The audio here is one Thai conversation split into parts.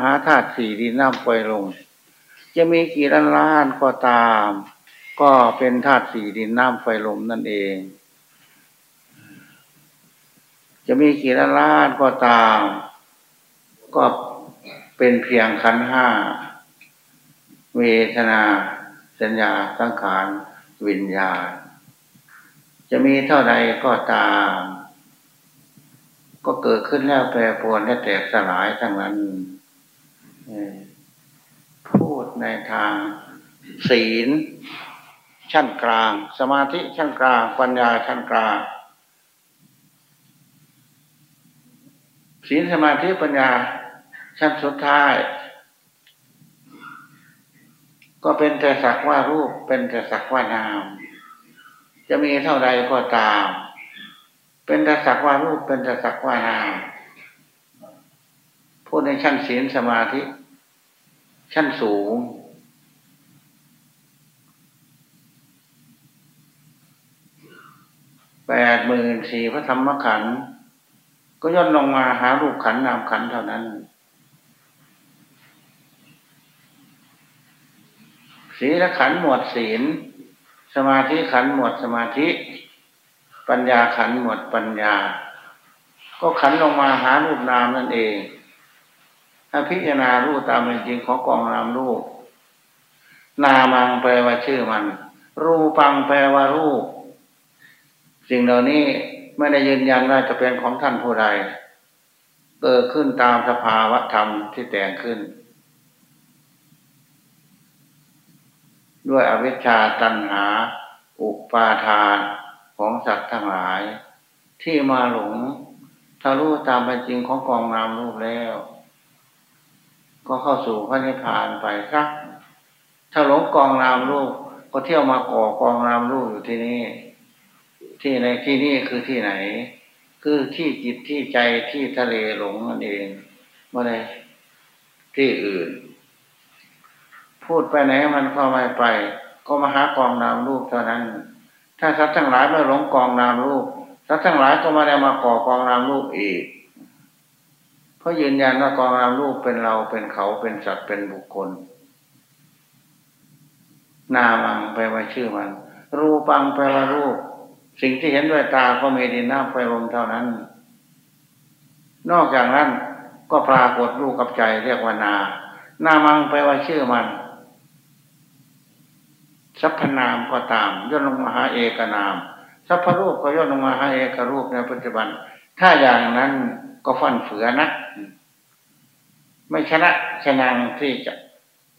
หาธาตุสี่ดินน้ำไฟลมจะมีกี่ล้านล้านก็ตาม ก็เป็นธาตุสี่ดินน้ำไฟลมนั่นเอง จะมีกี่ล้านล้านก็ตาม ก็เป็นเพียงขันห้าเวทนาสัญญาสังขารวิญญาณ จะมีเท่าใดก็ตาม ก็เกิดขึ้นแล้วแปรปรวนและแตกสลายทั้งนั้น พูดในทาง ศีล ชั้นกลาง สมาธิชั้นกลาง ปัญญาชั้นกลาง ศีลสมาธิปัญญาชั้นสุดท้าย ก็เป็นแต่สักว่ารูปเป็นแต่สักว่านาม จะมีเท่าใดก็ตาม เป็นแต่สักว่ารูปเป็นแต่สักว่านามพูดในชั้นศีลสมาธิ ชั้นสูง แปดหมื่นสี่พระธรรมขันธ์ก็ย่นลงมาหารูปขันนามขันเท่านั้น ศีลขันหมวดศีล สมาธิขันหมวดสมาธิ ปัญญาขันหมวดปัญญา ก็ขันลงมาหารูปนามนั่นเอง ถ้าพิจารณารูปตามเป็นจริงของกองนามรูป นามังแปลว่าชื่อมัน รูปังแปลว่ารูป สิ่งเหล่านี้ไม่ได้ยืนยันว่าจะเป็นของท่านผู้ใด เกิดขึ้นตามสภาวะธรรมที่แต่งขึ้น ด้วยอวิชชาตัณหา อุปาทานของสัตว์ทั้งหลาย ที่มาหลงถ้ารู้ตามเป็นจริงของกองนามรูปแล้ว ก็เข้าสู่พระนิพพานไปครับ ถ้าหลงกองนามรูปก็เที่ยวมาก่อกองนามรูปอยู่ที่นี่ ที่ในที่นี่คือที่ไหน คือที่จิตที่ใจที่ทะเลหลงนั่นเองไม่ได้ที่อื่น พูดไปไหนมันก็ไม่ไป ก็มาหากองนามรูปเท่านั้น ถ้าสัตว์ทั้งหลายไม่หลงกองนามรูปสัตว์ทั้งหลายก็มาได้มาก่อกองนามรูปอีก เพราะยืนยันว่ากองนามรูปเป็นเราเป็นเขาเป็นสัตว์เป็นบุคคล นามังแปลว่าชื่อมัน รูปังแปลว่ารูป สิ่งที่เห็นด้วยตาก็มีดินน้ำไฟลมเท่านั้น นอกจากนั้นก็ปรากฏรูปกับใจเรียกว่านา นามังแปลว่าชื่อมันสัพพนามก็ตามย่นลงมาหาเอกนามสัพพรูปก็ย่นลงมาหาเอกรูปในปัจจุบัน ถ้าอย่างนั้น ก็ฟันเฟือนะไม่ชนะชนังที่จะ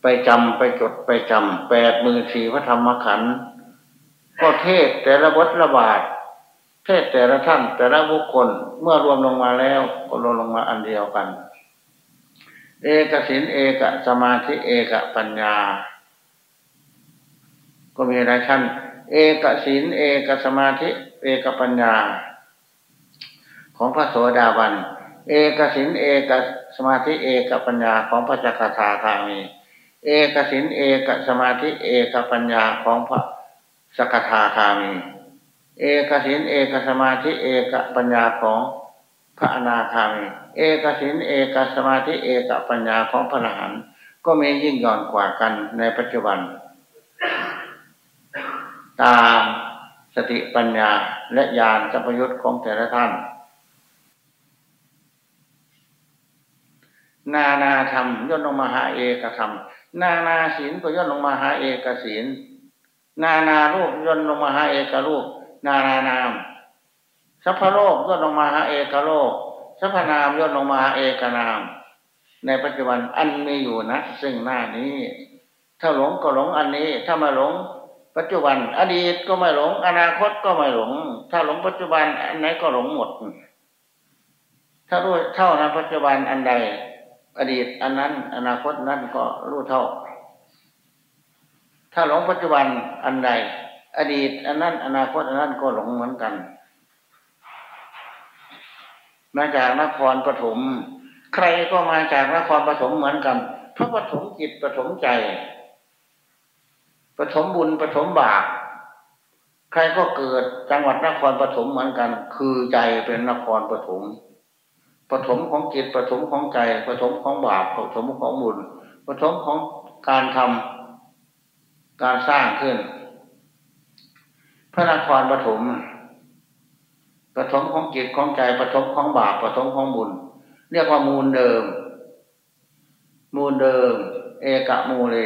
ไปจำไปจดไปจำแปดมือสี่พระธรรมขันธ์ก็เทศแต่ละบทระบาดเทศแต่ละท่านแต่ละบุคคลเมื่อรวมลงมาแล้วก็รวมลงมาอันเดียวกัน เอกสินเอกสมาธิเอกปัญญา ก็มีหลายชั้นเอกสินเอกสมาธิ เอกปัญญา ของพระโสดาบัน เอกสินเอกสมาธิเอกปัญญาของพระจักรธาคามี เอกสินเอกสมาธิเอกปัญญาของพระสกทาคามี เอกสินเอกสมาธิเอกปัญญาของพระอนาคามี เอกสินเอกสมาธิเอกปัญญาของพระอรหันต์ก็มียิ่งย่อนกว่ากันในปัจจุบัน ตามสติปัญญาและญาณสัพยุตของแต่ละท่าน นานาธรรมย่นลงมาหาเอกธรรม นานาศีลก็ย่นลงมาหาเอกศีล นานารูปย่นลงมาหาเอกรูป นานานามสัพพโลกย่นลงมาหาเอกโลกสัพพนามย่นลงมาหาเอกนาม ในปัจจุบันอันมีอยู่นะ ซึ่งหน้านี้ ถ้าหลงก็หลงอันนี้ ถ้ามาหลง ปัจจุบัน อดีตก็ไม่หลง อนาคตก็ไม่หลง ถ้าหลงปัจจุบันอันไหนก็หลงหมด ถ้ารู้เท่านั้นปัจจุบันอันใด อดีตอันนั้น อนาคตนั้นก็รู้เท่า ถ้าหลงปัจจุบันอันใด อดีตอันนั้น อนาคตอันนั้นก็หลงเหมือนกันมาจากนครปฐมใครก็มาจากนครปฐมเหมือนกันเพราะปฐมจิตปฐมใจปฐมบุญปฐมบาปใครก็เกิดจังหวัดนครปฐมเหมือนกัน คือใจเป็นนครปฐม ปฐมของจิตปฐมของใจปฐมของบาปปฐมของบุญปฐมของการทำการสร้างขึ้น พระนครปฐมปฐมของจิตของใจปฐมของบาปปฐมของบุญ เรียกว่ามูลเดิม มูลเดิม เอกะมูเล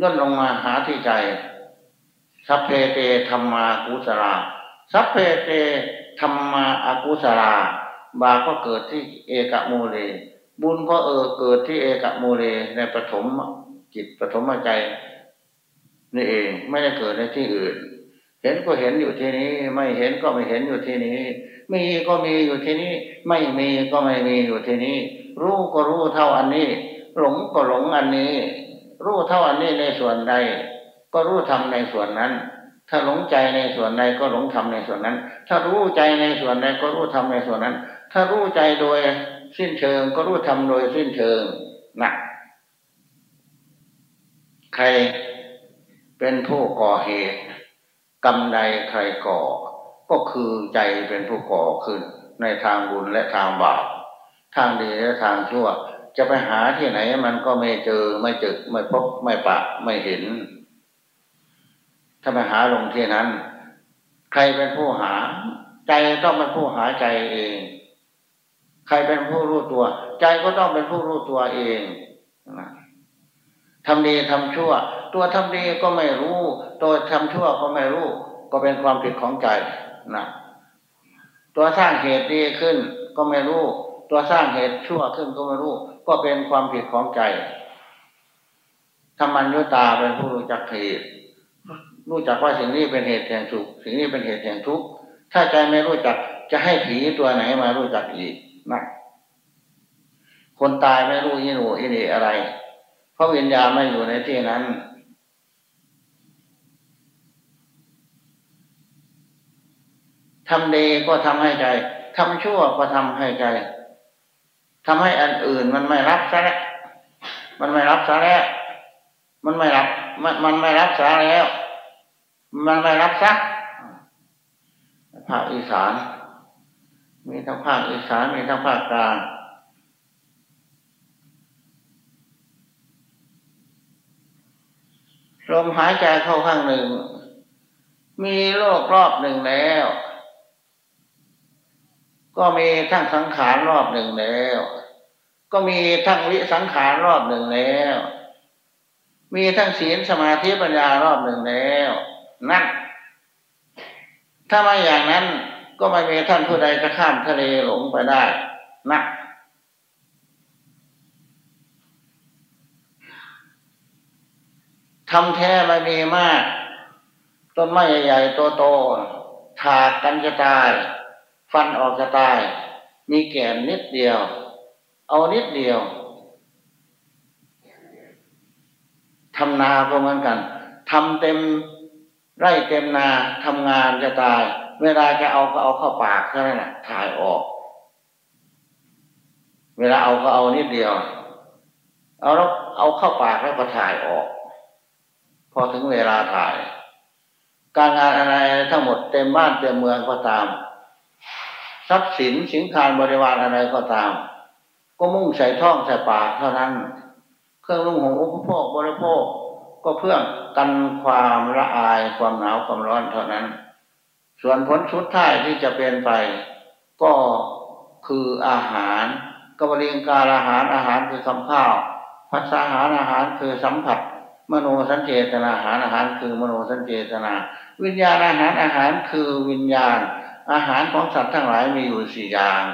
ย่นลงมาหาที่ใจ สัพเพเตธรรมากุสลาสัพเพเตธรรมาอากุสลา บาปก็เกิดที่เอกะมูเลบุญก็เออเกิดที่เอกะมูเลในปฐมจิตปฐมใจนี่เองไม่ได้เกิดในที่อื่น เห็นก็เห็นอยู่ที่นี้ ไม่เห็นก็ไม่เห็นอยู่ที่นี้ มีก็มีอยู่ที่นี้ ไม่มีก็ไม่มีอยู่ที่นี้ รู้ก็รู้เท่าอันนี้ หลงก็หลงอันนี้ รู้เท่าอันนี้ในส่วนใด ก็รู้ทำในส่วนนั้น ถ้าหลงใจในส่วนใดก็หลงทำในส่วนนั้น ถ้ารู้ใจในส่วนใดก็รู้ทำในส่วนนั้น ถ้ารู้ใจโดยสิ้นเชิง ก็รู้ทำโดยสิ้นเชิงนะใครเป็นผู้ก่อเหตุกรรมใดใครก่อ ก็คือใจเป็นผู้ก่อขึ้น ในทางบุญและทางบาปทางดีและทางชั่ว จะไปหาที่ไหนมันก็ไม่เจอไม่เจอไม่พบไม่ปะไม่เห็น ถ้าไปหาลงที่นั้น ใครเป็นผู้หา ใจต้องเป็นผู้หาใจเอง ใครเป็นผู้รู้ตัว ใจก็ต้องเป็นผู้รู้ตัวเองนะทำดีทำชั่ว ตัวทำดีก็ไม่รู้ ตัวทำชั่วก็ไม่รู้ ก็เป็นความผิดของใจนะตัวสร้างเหตุดีขึ้นก็ไม่รู้ ตัวสร้างเหตุชั่วขึ้นก็ไม่รู้ ก็เป็นความผิดของใจธรรมัญญตาเป็นผู้รู้จักเหตุรู้จักว่าสิ่งนี้เป็นเหตุแห่งสุขสิ่งนี้เป็นเหตุแห่งทุกข์ถ้าใจไม่รู้จักจะให้ผีตัวไหนมารู้จักอีก นะคนตายไม่รู้ยินูอินีอะไร เพราะวิญญาณไม่อยู่ในที่นั้น ทำดีก็ทำให้ใจ ทำชั่วก็ทำให้ใจ ทำให้อันอื่นมันไม่รับซะแล้วมันไม่รับซะแล้ว มันไม่รับ มันมันไม่รับซะแล้ว มันไม่รับซักภาคอีสาน มีทั้งภาคอีสานมีทั้งภาคกลางลมหายใจเข้าข้างหนึ่ง มีโลกรอบหนึ่งแล้ว ก็มีทั้งสังขารรอบหนึ่งแล้ว ก็มีทั้งวิสังขารรอบหนึ่งแล้ว มีทั้งศีลสมาธิปัญญารอบหนึ่งแล้ว นั่นถ้าไม่อย่างนั้น ก็ไม่มีท่านผู้ใดจะข้ามทะเลหลงไปได้นะทำแท้ไม่มีมาก ต้นไม้ใหญ่ๆตัวโตถากกันจะตาย ฟันออกจะตาย มีแก่นนิดเดียว เอานิดเดียวทำนาก็เหมือนกันทำเต็มไร่เต็มนาทำงานจะตาย เวลาจะเอาก็เอาเข้าปากเท่านั้นแหละถ่ายออก เวลาเอาก็เอานิดเดียว เอาแล้วเอาเข้าปากแล้วก็ถ่ายออก พอถึงเวลาถ่าย การงานอะไรทั้งหมดเต็มบ้านเต็มเมืองก็ตาม ทรัพย์สินสินคารบริวารอะไรก็ตาม ก็มุ่งใส่ท่องใส่ปากเท่านั้น เครื่องนุ่งห่มอุปโภคบริโภคก็เพื่อกันความละอายความหนาวความร้อนเท่านั้น ส่วนผลชุดท้ายที่จะเป็นไป ก็คืออาหารกบริงการอาหารอาหารคือคำข้าวพัฒอาหารอาหารคือสัมผัส มโนสัญเจตนาอาหารอาหารคือมโนสัญเจตนา วิญญาณอาหารอาหารคือวิญญาณ อาหารของสัตว์ทั้งหลายมีอยู่สี่อย่าง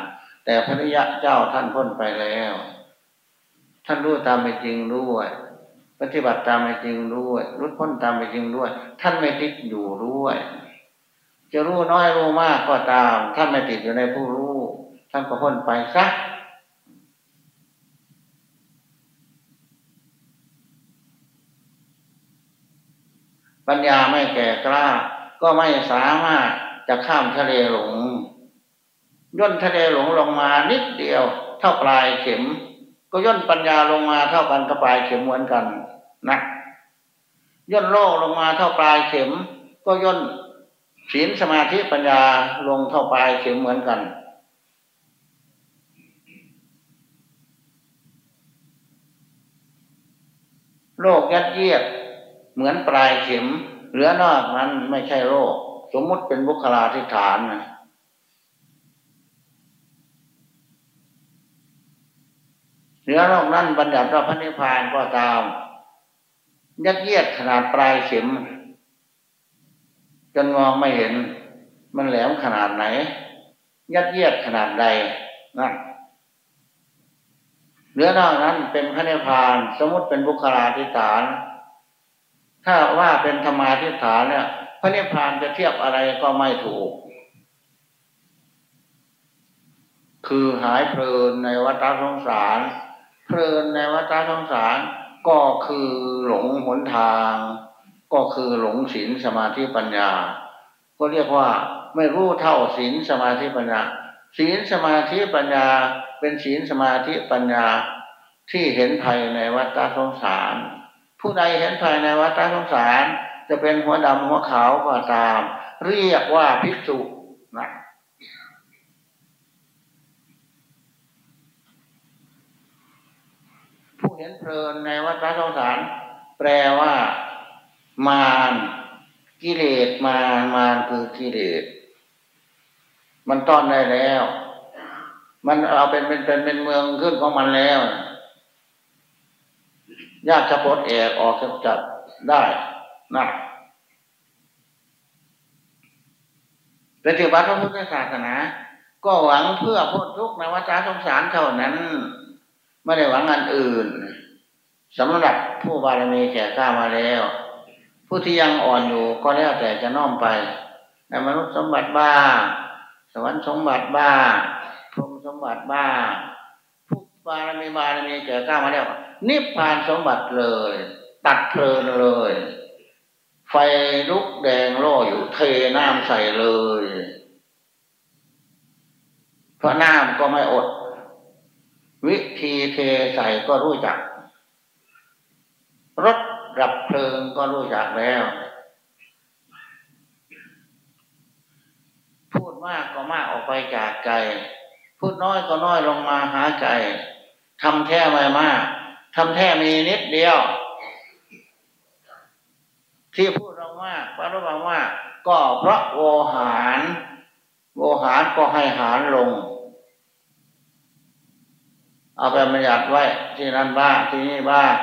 แต่พระยะเจ้าท่านพ้นไปแล้ว ท่านรู้ตามเป็นจริงด้วยปฏิบัติตามเป็นจริงด้วยรุดพ้นตามเป็นจริงด้วย ท่านไม่ติดอยู่ด้วย จะรู้น้อยรู้มากก็ตามท่านไม่ติดอยู่ในผู้รู้ท่านก็พ้นไปซักปัญญาไม่แก่กล้า ก็ไม่สามารถจะข้ามทะเลหลงย่นทะเลหลงลงมานิดเดียว เท่าปลายเข็ม ก็ย่นปัญญาลงมาเท่ากันกับปลายเข็มเหมือนกันนะย่นโลกลงมาเท่าปลายเข็ม ก็ย่น ศีลสมาธิปัญญาลงเข้าไปเสียเหมือนกัน โรคยัดเยียดเหมือนปลายเข็ม เหลือนอกนั้นไม่ใช่โรค สมมุติเป็นบุคลาธิฐานเหลือนอกนั้นบรรดาติว่าพระนิพพานก็ตาม ยัดเยียดขนาดปลายเข็ม จนมองไม่เห็น มันแหลมขนาดไหน ยัดเยียดขนาดใดนั่นเนื้อนอกนั้นเป็นพระนิพพาน สมมติเป็นบุคลาธิฐาน ถ้าว่าเป็นธรรมาธิฐานเนี่ยพระนิพพานจะเทียบอะไรก็ไม่ถูก คือหายเพลินในวัฏสงสาร เพลินในวัฏสงสารก็คือหลงหนทาง ก็คือหลงศีลสมาธิปัญญา ก็เรียกว่าไม่รู้เท่าศีลสมาธิปัญญาศีลสมาธิปัญญา เป็นศีลสมาธิปัญญาที่เห็นภัยในวัฏสงสาร ผู้ใดเห็นภัยในวัฏสงสาร จะเป็นหัวดำหัวขาวก็ตาม เรียกว่าภิกษุนะผู้เห็นเพลินในวัฏสงสาร แปลว่า มารกิเลสมารมารคือกิเลสมันต้อนได้แล้ว มันเอาเป็นเป็นเป็นเป็นเมืองขึ้นของมันแล้วยากจะปลดแอกออกจากได้นะปฏิบัติพระพุทธศาสนา ก็หวังเพื่อพ้นทุกข์ในวัฏสงสารเท่านั้น ไม่ได้หวังอันอื่นสำหรับผู้บารมีแก่กล้ามาแล้ว ผู้ที่ยังอ่อนอยู่ก็แล้วแต่จะน้อมไปในมนุษย์สมบัติบ้า สวรรค์สมบัติบ้าพรหมสมบัติบ้าผู้บารมีบารมีแก่กล้ามาแล้วนิพพานสมบัติเลย ตัดเพลินเลย ไฟลุกแดงล่ออยู่เทน้ำใส่เลยเพราะน้ำก็ไม่อด วิธีเทใส่ก็รู้จักรถ ดับเพลิงก็รู้จักแล้ว พูดมากก็มากออกไปจากใจ พูดน้อยก็น้อยลงมาหาใจทำแท้ไม่มากทำแท้มีนิดเดียว ที่พูดเรามากพระรู้ว่าว่า ก็เพราะโวหารโวหารก็ให้หารลง เอาไปบัญญัติไว้ที่นั่นบ้างที่นี่บ้าง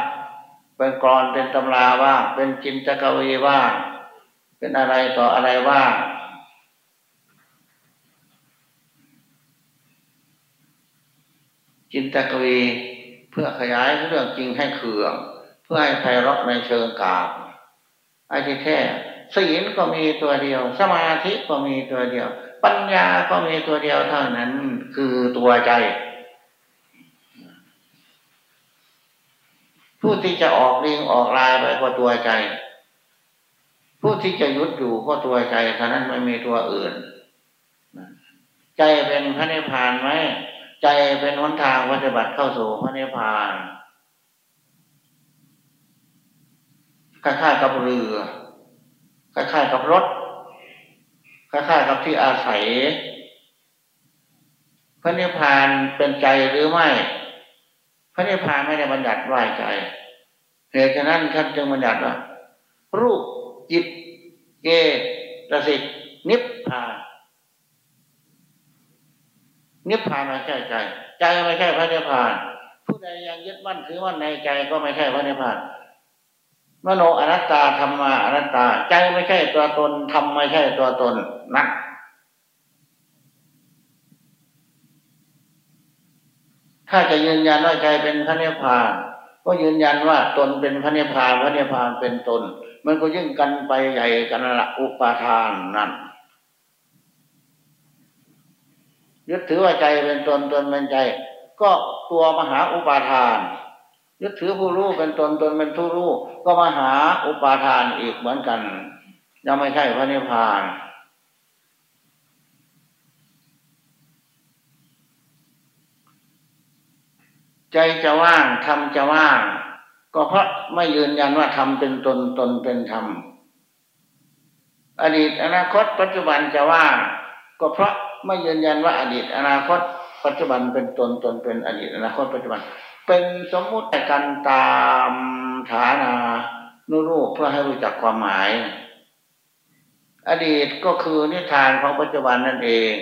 เป็นกรเป็นตำราบ้างเป็นจินตกวีบ้างเป็นอะไรต่ออะไรบ้างจินตกวีเพื่อขยายเรื่องจริงให้เขื่อง เพื่อให้ไพเราะในเชิงกาบไอ้ที่แท้ศีลก็มีตัวเดียว สมาธิก็มีตัวเดียว ปัญญาก็มีตัวเดียวเท่านั้น คือตัวใจ ผู้ที่จะออกลิงออกลายไปก็ตัวใจ ผู้ที่จะยุดอยู่ก็ตัวใจเท่านั้นไม่มีตัวอื่น ใจเป็นพระนิพพานไหมใจเป็นหนทางปฏิบัติเข้าสู่พระนิพพานคล้ายๆกับเรือคล้ายๆกับรถคล้ายๆกับที่อาศัย พระนิพพานเป็นใจหรือไม่ ระนิพพานไม่ได้บัญญัติว่าใจเหตุฉะนั้นท่านจึงบัญญัติว่า รูปจิตเกตสิกนิพพานนิพพานไม่ใช่ใจ ใจไม่ใช่พระนิพพาน ผู้ใดยังยึดมั่นถือมั่นในใจก็ไม่ใช่พระนิพพานมโนอนัตตาธรรมาอนัตตา ใจไม่ใช่ตัวตนธรรมไม่ใช่ตัวตนนะ ถ้าจะยืนยันว่าใจเป็นพระนิพพานก็ยืนยันว่าตนเป็นพระนิพพานพระนิพพานเป็นตน มันก็ยิ่งกันไปใหญ่กันละอุปาทานนั่นยึดถือว่าใจเป็นตนตนเป็นใจ ก็ตัวมหาอุปาทาน ยึดถือผู้รู้เป็นตนตนเป็นผู้รู้ ก็มหาอุปาทานอีกเหมือนกัน ยังไม่ใช่พระนิพพาน ใจจะว่างทำจะว่าง ก็เพราะไม่ยืนยันว่าทำเป็นตนตนเป็นธรรมอดีตอนาคตปัจจุบันจะว่างก็เพราะไม่ยืนยันว่าอดีตอนาคต ปัจจุบันเป็นตนตนเป็นอดีตอนาคตปัจจุบัน เป็นสมมุติกันตามฐานานุรูปเพื่อให้รู้จักความหมาย อดีตก็คือนิทานของปัจจุบันนั่นเอง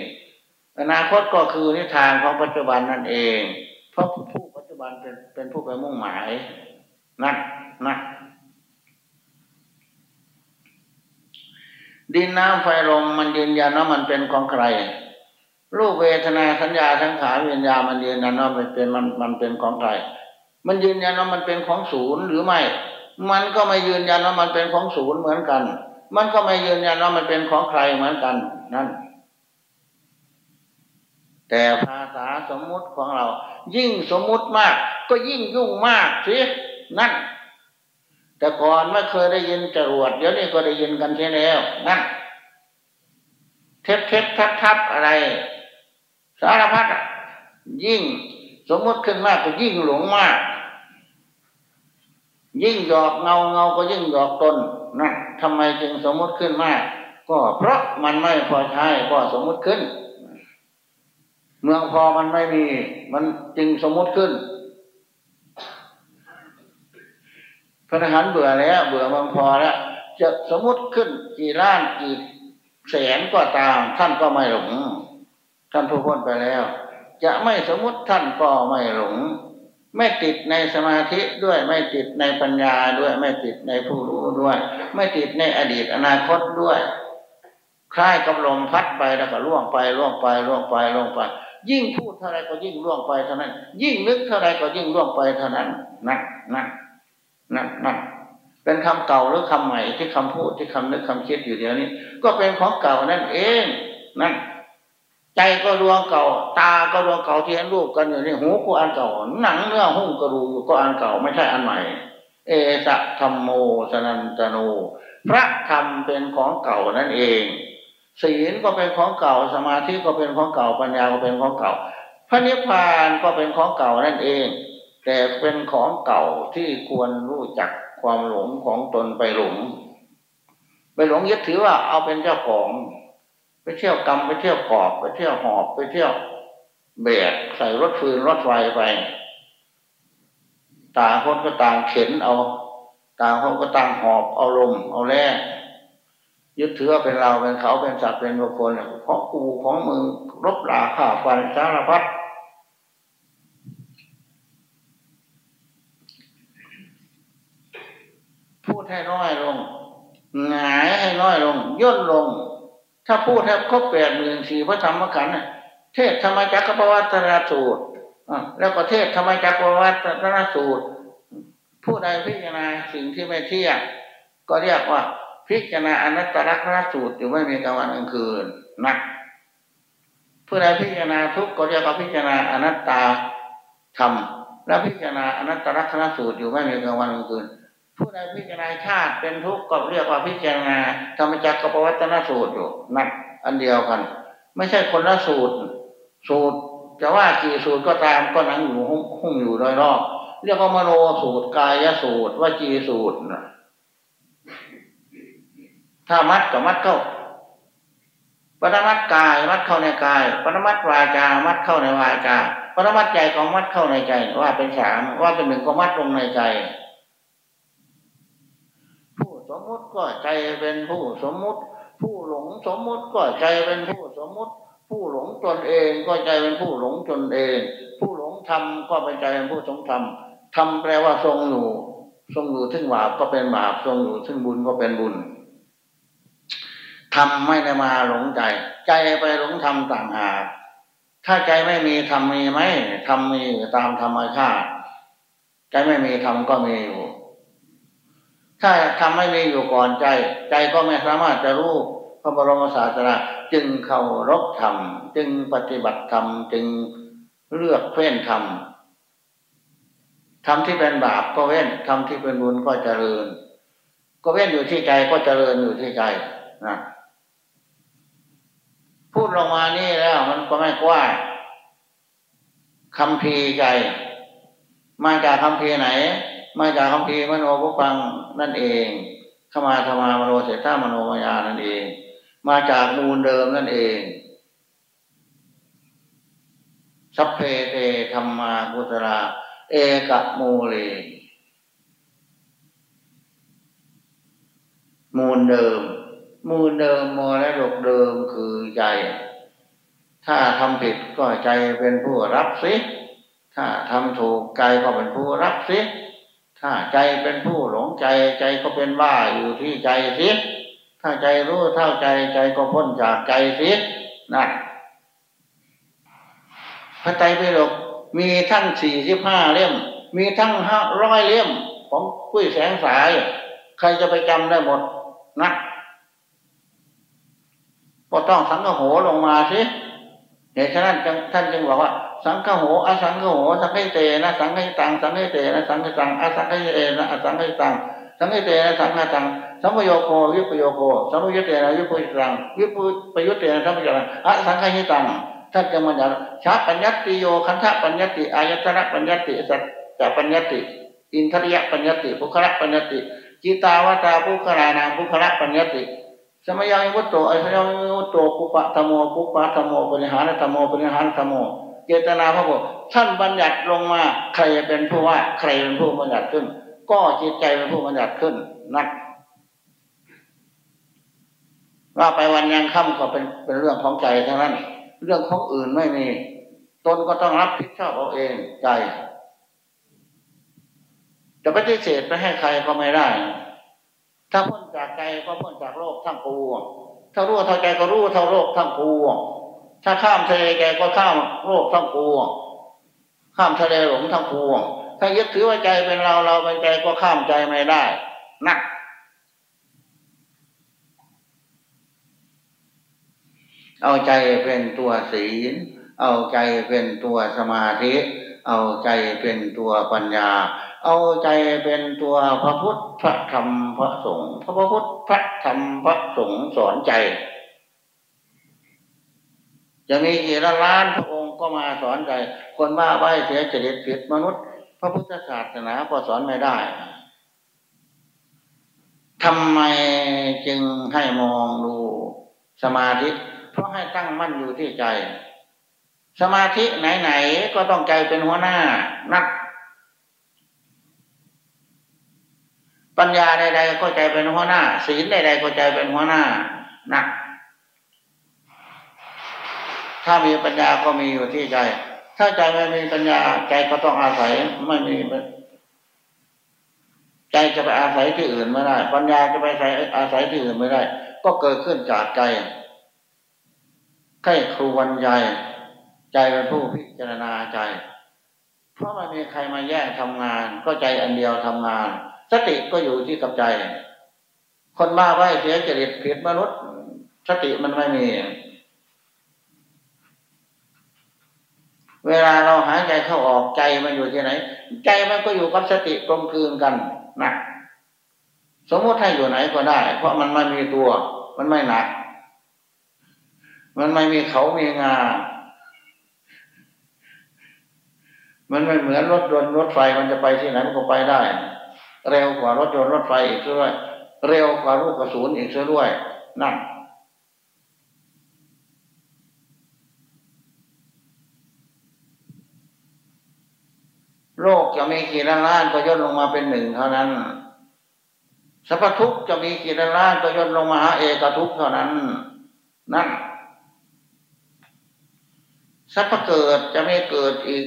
อนาคตก็คือนิทานของปัจจุบันนั่นเอง เพราะ บันเป็นเป็นผู้ไปมุ่งหมาย นั่นนะดินน้ำไฟลมมันยืนยันว่ามันเป็นของใครรูปเวทนาสัญญาทั้งขาวิญญามันยืนยันว่ามันเป็นมันมันเป็นของใครมันยืนยันว่ามันเป็นของศูนย์หรือไม่ มันก็ไม่ยืนยันว่ามันเป็นของศูนย์เหมือนกัน มันก็ไม่ยืนยันว่ามันเป็นของใครเหมือนกัน นั่น แต่ภาษาสมมุติของเรา ยิ่งสมมุติมาก ก็ยิ่งยุ่งมากสินั่น แต่ก่อนไม่เคยได้ยินจรวดเดี๋ยวนี้ก็ได้ยินกันเช่แล้วนั่นเทปเทปทับทับอะไร สารพัดยิ่งสมมติขึ้นมากก็ยิ่งหลงมาก ยิ่งหยอกเงาเงาก็ยิ่งหยอกตนนะทำไมจึงสมมติขึ้นมาก ก็เพราะมันไม่พอใช้ก็สมมติขึ้น เมืองพอมันไม่มี มันจึงสมมติขึ้น พระทหารเบื่อแล้ว เบื่อเมังพอแล้ว จะสมมติขึ้นกี่ล้านกี่แสนก็ตาม ท่านก็ไม่หลง ท่านผู้พ้นไปแล้ว จะไม่สมมติท่านก็ไม่หลง ไม่ติดในสมาธิด้วยไม่ติดในปัญญาด้วย ไม่ติดในผู้รู้ด้วย ไม่ติดในอดีตอนาคตด้วยคล้ายกับลมพัดไปแล้วก็ล่วงไปล่วงไปล่วงไปล่วงไป ยิ่งพูดเท่าไรก็ยิ่งล่วงไปเท่านั้น ยิ่งนึกเท่าไรก็ยิ่งล่วงไปเท่านั้นนักนักนั่นนั่นเป็นคำเก่าหรือคำใหม่ที่คำพูดที่คำนึกคำคิดอยู่เดี๋ยวนี้ ก็เป็นของเก่านั่นเองนั่นใจก็ดวงเก่า ตาก็ดวงเก่าที่เห็นรูปกันอยู่นี่หูก็อันเก่า หนังเนื้อหุ้มกระดูกก็อันเก่าไม่ใช่อันใหม่ เอสะธรรมโมสนันตโน พระธรรมเป็นของเก่านั่นเอง ศีลก็เป็นของเก่าสมาธิก็เป็นของเก่าปัญญาก็เป็นของเก่า พระนิพพานก็เป็นของเก่านั่นเอง แต่เป็นของเก่าที่ควรรู้จักความหลงของตนไปหลงไปหลงยึดถือว่าเอาเป็นเจ้าของไปเที่ยวกรรมไปเที่ยวกอบไปเที่ยวหอบไปเที่ยวแบกใส่รถฟืนรถไฟไปต่างคนก็ต่างเข็นเอา ต่างคนก็ต่างหอบเอาลมเอาแร่ ยึดถือว่าเป็นเราเป็นเขาเป็นสัตว์เป็นบุคคลของกูของมึงรบหลาข่าฟันสารพัดพูดให้น้อยลงหงายให้น้อยลง ย่นลง ถ้าพูดให้ครบแปดหมื่นสี่พระธรรมขันธ์เทศธรรมจักรปวัตนสูตรแล้วก็เทศธรรมจักรปวัตนสูตร ผู้ใดพิจารณาสิ่งที่ไม่เที่ยงก็เรียกว่า พิจารณาอนัตตลักษณ์สูตรอยู่ไม่มีกลางวันกลางคืนนักผู้ใดพิจารณาทุกก็เรียกว่าพิจารณาอนัตตาธรรมและพิจารณาอนัตตลักษณสูตรอยู่ไม่มีกลางวันกลางคืนผู้ใดพิจารณาชาติเป็นทุกข์ก็เรียกว่าพิจารณาธรรมจักรกับวัตนสูตรอยู่นักอันเดียวกัน ไม่ใช่คนละสูตร สูตรจะว่ากี่สูตรก็ตามก็นั่งอยู่หุ้มอยู่โดยรอบเรียกว่ามโนสูตรกายสูตรวจีสูตรนะ ถ้ามัดกับมัดเข้าปรมัดกายมัดเข้าในกาย ปรมัดวาจา มัดเข้าในวาจา ปรมัดใจของมัดเข้าในใจ ว่าเป็นสามว่าเป็นหนึ่งก็มัดลงในใจ ผู้สมมุติก็ใจเป็นผู้สมมุติ ผู้หลงสมมุติก็ใจเป็นผู้สมมุติ ผู้หลงตนเองก็ใจเป็นผู้หลงตนเอง ผู้หลงทำก็เป็นใจเป็นผู้ทรงทำทำแปลว่าทรงอยู่ทรงอยู่ซึ่งบาปก็เป็นบาปทรงอยู่ซึ่งบุญก็เป็นบุญ ทำไม่ได้มาหลงใจ ใจไปหลงทำต่างหากถ้าใจไม่มีทำมีไหมทำมีตามธรรมชาติใจไม่มีทำก็มีอยู่ ถ้าทำไม่มีอยู่ก่อนใจ ใจก็ไม่สามารถจะรู้พระบรมศาสนาจึงเคารพธรรม จึงปฏิบัติธรรมจึงเลือกเฟ้นธรรมทำที่เป็นบาปก็เว้นทำที่เป็นบุญก็เจริญ ก็เว้นอยู่ที่ใจก็เจริญอยู่ที่ใจนะ พูดลงมานี่แล้วมันก็ไม่กว้างคำพีใจ มาจากคำพีไหน มาจากคำพีมโนภุพังนั่นเองขมาธรรมามโนเสถามโนมายานั่นเอง มาจากมูลเดิมนั่นเองสัพเพเตธรรมากุตระเอกโมเลมูลเดิม มูลเดิมมรดกเดิมคือใจ ถ้าทำผิดก็ใจเป็นผู้รับสิ ถ้าทำถูกใจก็เป็นผู้รับสิถ้าใจเป็นผู้หลงใจใจก็เป็นบ้าอยู่ที่ใจสิถ้าใจรู้เท่าใจใจก็พ้นจากใจสินะพระไตรปิฎกมีทั้งสี่สิบห้าเล่ม มีทั้งห้าร้อยเล่มของกุ้ยแสงสาย ใครจะไปจำได้หมดนะ ก็ต้องสังฆโหลงมาสิเหตุฉะนั้นท่านจึงบอกว่า สังฆโหอสังฆโหสังฆเตนะสังฆตังสังฆเตนะสังฆตังอสังฆเตนะอสังฆตังสังฆเตนะสังฆตังสัมปโยโควิปโยโคสัมปยุตเตนะวิปยุตังวิปยุตเตนะสัมปยุตังอสังฆหิตังท่านจะมาจากชาปัญญติโยคันธปัญญติอายตนะปัญญติสัจจปัญญติ อินทริยปัญญติภุคละปัญญติจิตาวตาภุคลานามภุคละปัญญติ สมัยยังวุตโตไอสมัยยังวุตโตปุปะธโมปุปะธโมปริหารธโมปริหารธโมเจตนาพระบุท่านบัญญัติลงมาใครเป็นผู้ว่าใครเป็นผู้บัญญัติขึ้น ก็จิตใจเป็นผู้บัญญัติขึ้นนักว่าไปวันยังค่ำก็เป็นเป็นเรื่องของใจเทั้งนั้น เรื่องของอื่นไม่มีตนก็ต้องรับผิดชอบเอาเองใจจะปฏิเสธไปให้ใครก็ไม่ได้ ถ้าพ้นจากใจก็พ้นจากโลกทั้งปวงถ้ารู้เท่าใจก็รู้เท่าโลกทั้งปวงถ้าข้ามทะเลใจก็ข้ามโลกทั้งปวงข้ามทะเลหลงทั้งปวงถ้ายึดถือว่าใจเป็นเราเราเป็นใจก็ข้ามใจไม่ได้นักเอาใจเป็นตัวศีล เอาใจเป็นตัวสมาธิ เอาใจเป็นตัวปัญญา เอาใจเป็นตัวพระพุทธพระธรรมพระสงฆ์พระพุทธพระธรรมพระสงฆ์สอนใจ จะมีกี่ล,ล้านพระองค์ก็มาสอนใจ คนบ้าใบเสียจริตผิดมนุษย์ พระพุทธศาสนาก็สอนไม่ได้ทำไมจึงให้มองดูสมาธิ เพราะให้ตั้งมั่นอยู่ที่ใจ สมาธิไหนๆก็ต้องใจเป็นหัวหน้านัก ปัญญาใดๆก็ใจเป็นหัวหน้า ศีลใดๆก็ใจเป็นหัวหน้านักถ้ามีปัญญาก็มีอยู่ที่ใจ ถ้าใจไม่มีปัญญาใจก็ต้องอาศัยไม่มีใจจะไปอาศัยที่อื่นไม่ได้ ปัญญาจะไปอาศัยที่อื่นไม่ได้ ก็เกิดขึ้นจากใจใกล้ครูวันใหญ่ใจเป็นผู้พิจารณาใจ เพราะมันมีใครมาแย่งทำงาน ก็ใจอันเดียวทำงาน สติก็อยู่ที่กับใจ คนบ้าไว้เสียจริตผิดมนุษย์ สติมันไม่มี เวลาเราหายใจเข้าออกใจมันอยู่ที่ไหน ใจมันก็อยู่กับสติกลมกลืนกันนะสมมติให้อยู่ไหนก็ได้ เพราะมันไม่มีตัว มันไม่หนัก มันไม่มีเขามีงา มันไม่เหมือนรถยนต์รถไฟมันจะไปที่ไหนมันก็ไปได้ เร็วกว่ารถยนต์รถไฟอีกด้วย เร็วกว่าลูกกระสุนอีกด้วยนั่นโลกจะมีกี่ล้านล้านก็ย่นลงมาเป็นหนึ่งเท่านั้นสัพพทุกจะมีกี่ล้านล้านก็ย่นลงมาหาเอกทุกเท่านั้น นั่นสัพเกิดจะไม่เกิดอีก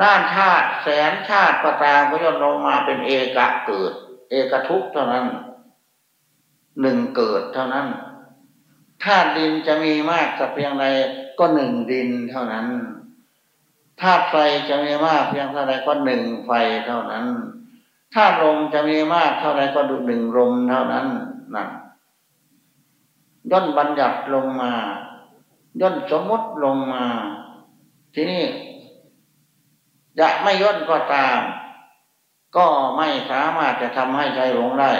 ล้านชาติแสนชาติประตางก็ย่นลงมาเป็นเอกะเกิด เอกทุกเท่านั้นหนึ่งเกิดเท่านั้นธาตุดินจะมีมากสักเพียงใดก็หนึ่งดินเท่านั้นธาตุไฟจะมีมากเพียงเท่าไรก็หนึ่งไฟเท่านั้นธาตุลมจะมีมากเท่าไรก็ดูหนึ่งลมเท่านั้นนั่นย่นบัญญัติลงมา ย่นสมมติลงมา ทีนี้ จะไม่ย่นก็ตาม ก็ไม่สามารถจะทำให้ใจหลงได้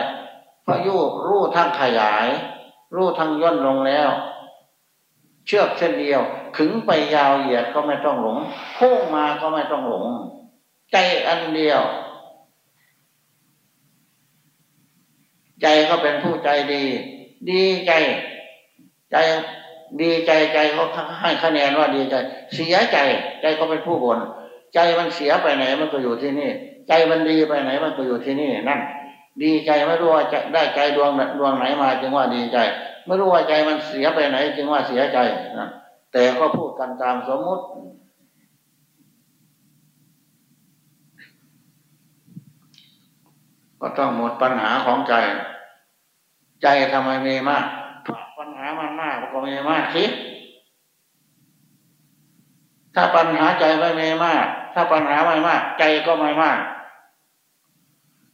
เพราะยุรู้ทั้งขยาย รู้ทั้งย่นลงแล้ว เชือกเส้นเดียว ขึงไปยาวเหยียดก็ไม่ต้องหลงโค้งมาก็ไม่ต้องหลง ใจอันเดียว ใจก็เป็นผู้ใจดี ดีใจ ใจดีใจใจเขาให้คะแนนว่าดีใจ เสียใจ ใจก็เป็นผู้บ่น ใจมันเสียไปไหนมันก็อยู่ที่นี่ ใจมันดีไปไหนมันก็อยู่ที่นี่นั่น ดีใจไม่รู้ว่าจะได้ใจดวงดวงไหนมาจึงว่าดีใจ ไม่รู้ว่าใจมันเสียไปไหน จึงว่าเสียใจนะแต่ก็พูดกันตามสมมุติก็ต้องหมดปัญหาของใจ ใจทำไมมีมากปัญหามันมากก็มีมากสิถ้าปัญหาใจไม่มีมาก ถ้าปัญหาไม่มาก ใจก็ไม่มาก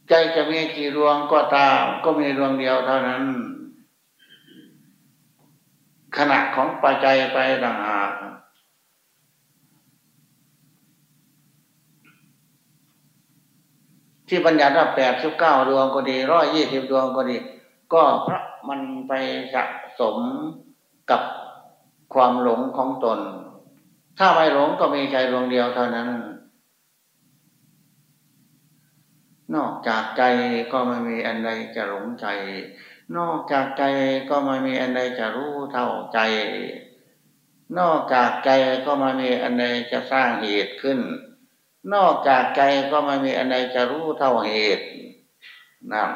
ใจจะมีกี่ดวงก็ตาม ก็มีดวงเดียวเท่านั้น ขณะของปัจจัยไปต่างหากที่บัญญัติว่าแปดสิบเก้าดวงก็ดีร้อยยี่สิบดวงก็ดี ก็เพราะมันไปสะสมกับความหลงของตน ถ้าไม่หลงก็มีใจดวงเดียวเท่านั้น นอกจากใจก็ไม่มีอันใดจะหลงใจ นอกจากใจก็ไม่มีอันใดจะรู้เท่าใจ นอกจากใจก็ไม่มีอันใดจะสร้างเหตุขึ้น นอกจากใจก็ไม่มีอันใดจะรู้เท่าเหตุนั่น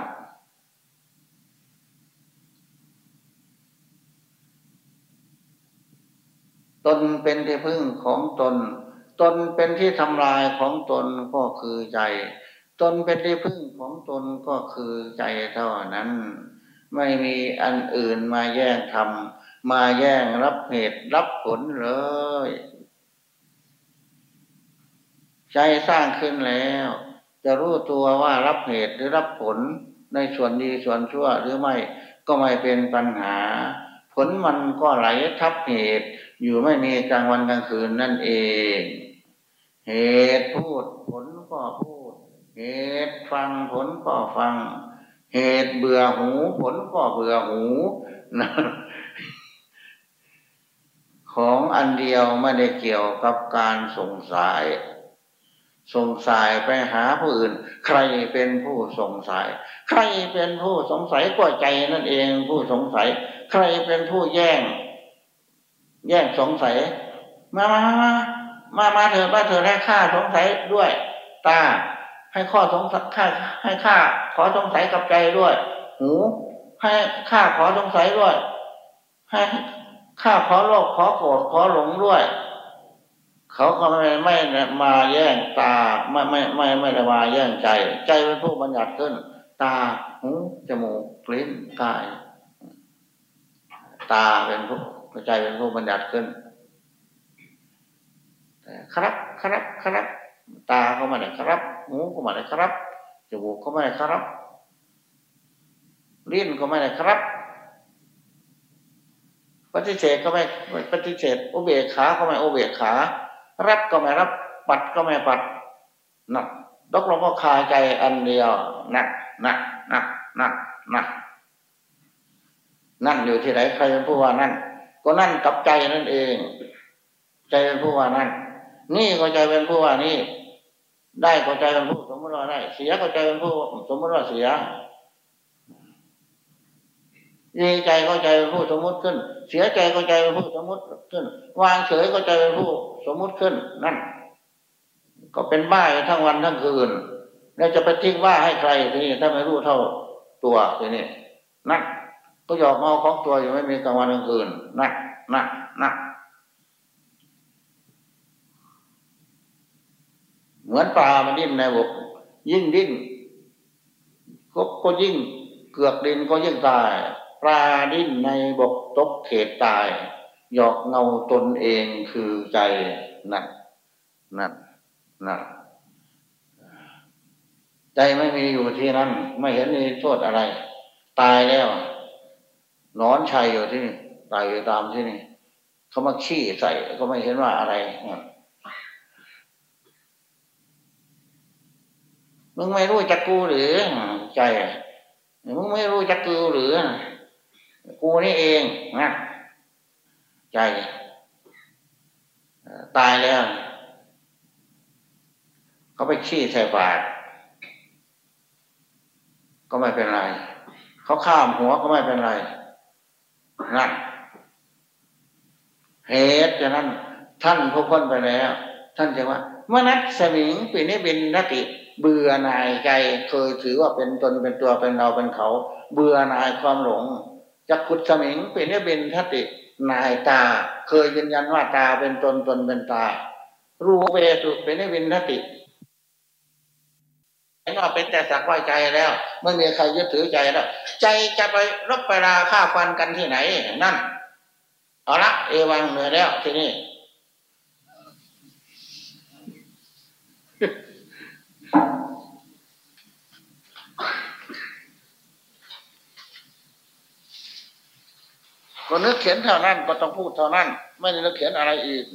ตนเป็นที่พึ่งของตน ตนเป็นที่ทำลายของตนก็คือใจ ตนเป็นที่พึ่งของตนก็คือใจเท่านั้น ไม่มีอันอื่นมาแย่งทำมาแย่งรับเหตุรับผลเลย ใจสร้างขึ้นแล้ว จะรู้ตัวว่ารับเหตุหรือรับผลในส่วนดีส่วนชั่วหรือไม่ก็ไม่เป็นปัญหา ผลมันก็ไหลทับเหตุ อยู่ไม่มีกลางวันกลางคืนนั่นเอง เหตุพูดผลก็พูด เหตุฟังผลก็ฟัง เหตุเบื่อหู ผลก็เบื่อหูนะของอันเดียวไม่ได้เกี่ยวกับการสงสัยสงสัยไปหาผู้อื่น ใครเป็นผู้สงสัย ใครเป็นผู้สงสัยก็ใจนั่นเองผู้สงสัย ใครเป็นผู้แย่ง แย่งสงสัย มามามามามาเถอะมาเถอะให้ข้าสงสัยด้วย ตา ให้ข้อสงสัยข้าให้ข้าขอสงสัยกับใจด้วย หูให้ข้าขอสงสัยด้วย ให้ข้าขอโลภขอโกรธขอหลงด้วย เขาก็ไม่ไม่มาแย่งตาไม่ไม่ไม่ไม่ได้มาแย่งใจ ใจเป็นผู้บัญญัติขึ้น ตาหูจมูกลิ้นกาย ตาเป็นผู้ใจเป็นผู้บัญญัติขึ้นครับครับครับตาก็มาได้ครับ หูก็ไมาได้ครับจมูกก็ไม่ได้ครับลิ้นก็ไม่ได้ครับ ปฏิเสธก็ไม่ปฏิเสธโอเบขาก็ไม่โอเบขา รับก็ไม่รับ ปัดก็ไม่ปัดนักดกเราก็คาใจอันเดียวหนักหนักหนักหนักหนักนั่นอยู่ที่ไหนใครเป็นผู้ว่านั่น ก็นั่นกับใจนั่นเอง ใจเป็นผู้ว่านั่น นี่ก็ใจเป็นผู้ว่านี่ ได้ก็ใจเป็นผู้สมมติว่าได้ เสียก็ใจเป็นผู้สมมติว่าเสียดีใจก็ใจเป็นผู้สมมติขึ้น เสียใจก็ใจเป็นผู้สมมติขึ้น วางเฉยก็ใจเป็นผู้สมมติขึ้น นั่น ก็เป็นบ้าทั้งวันทั้งคืนแล้วจะไปทิ้งว่าให้ใครทีนี้ถ้าไม่รู้เท่าตัวทีนี้นั่นก็หยอกเมาของตัวอยู่ไม่มีกลางวันกลางคืนนักนักนักเห มือนปลามันดิ้นในบกยิ่งดิ้นก็ก็ยิ่งเกือกดินก็ยิ่งตาย ปลาดิ้นในบกตกเขตตายหยอกเงาตนเองคือใจนั่นนั่นนั่นใจไม่มีอยู่ที่นั่นไม่เห็นมีโทษอะไร ตายแล้วนอนชัยอยู่ที่นี่ตายอยู่ตามที่นี่เขามาขี้ใส่ก็ไม่เห็นว่าอะไร มึงไม่รู้จักกูหรือใจมึงไม่รู้จักกูหรือ กูนี่เองนะใจตายแล้ว เขาไปขี้ใส่ปากก็ไม่เป็นไร เขาข้ามหัวก็ไม่เป็นไรนั่นเหตุฉะนั้น ท่านผู้พ้นไปแล้ว ท่านจะว่าเมื่อนัดสมิงปีนี้บินนติ เบื่อหน่ายใจเคยถือว่าเป็นตนเป็นตัวเป็นเราเป็นเขา เบื่อหน่ายความหลงจักขุดสมิงเป็นเนี่ยเป็นทตินายตา เคยยืนยันว่าตาเป็นตนตนเป็นตา รู้เวสุเป็นเนี่ยเป็นทติเห็นว่าเป็นแต่สักว่าใจแล้วไม่มีใครยึดถือใจแล้ว ใจจะไปรบไปราฆ่าฟันกันที่ไหน นั่น เอาละเอวังเหนื่อยแล้วทีนี้ ก็นึกเขียนเท่านั้นก็ต้องพูดเท่านั้น ไม่ได้นึกเขียนอะไรอีก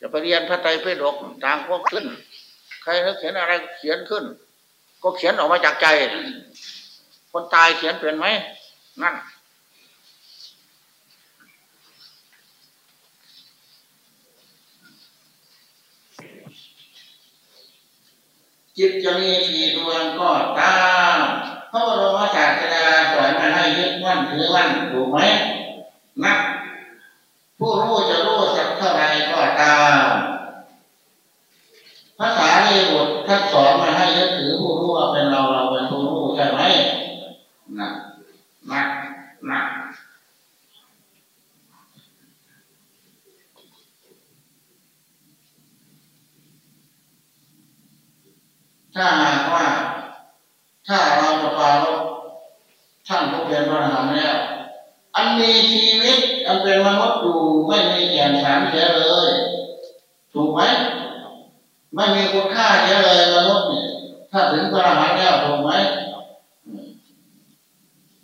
จะไปเรียนพระไตรปิฎกต่างพวกขึ้น ใครนึกเขียนอะไรเขียนขึ้น ก็เขียนออกมาจากใจ คนตายเขียนเป็นไหมนั่น จิตจะมีสี่ดวงก็ตามพระบรมศาสดาสอนมาให้ยึดมั่นถือมั่นถูกไหมนักผู้รู้จะรู้สักเท่าไรก็ตามภาษาในบทท่านสอนมาให้ยึดถือผู้รู้ว่าเป็นเราเราเป็นผู้รู้ใช่ไหมนักนักนักถ้าหากว่า ถ้าเราจะปาลบท่านผู้เป็นพระอรหันต์แล้ว อันมีชีวิต อันเป็นมนุษย์อยู่ไม่มีแก่นสารเสียเลย ถูกไหมไม่มีคุณค่าเสียเลยมนุษย์เนี่ยถ้าถึงพระอรหันต์แล้วถูกไหม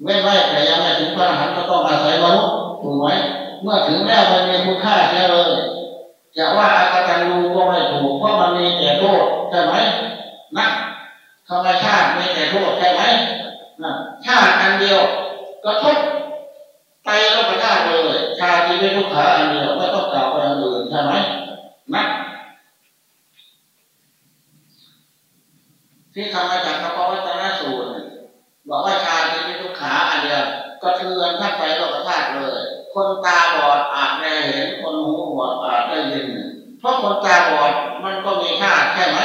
ไม่ไม่แต่ยังไม่ถึงพระอรหันต์ก็ต้องอาศัยมนุษย์ถูกไหม เมื่อถึงแล้วมันมีคุณค่าเสียเลยจะว่าอากตันยูก็ไม่ถูกเพราะมันมีแต่โทษใช่ไหมนะธรรมชาติมีแต่โทษใช่ไหมนะชาติอันเดียวก็ทุกไตโลกธาตุเลย ชาติที่เป็นทุกขาอันเดียวไม่ต้องกล่าวไปอันอื่นใช่ไหมนะที่ทำมาจากพระวัตนสูตรบอกว่าชาติที่เป็นทุกขาอันเดียว ก็เทือนทั้งไตโลกธาตุเลย คนตาบ อดอาจได้เห็นคนหูบอดอาจได้ยินเพราะคนตาบอดมันก็มีธาตุใช่ไหม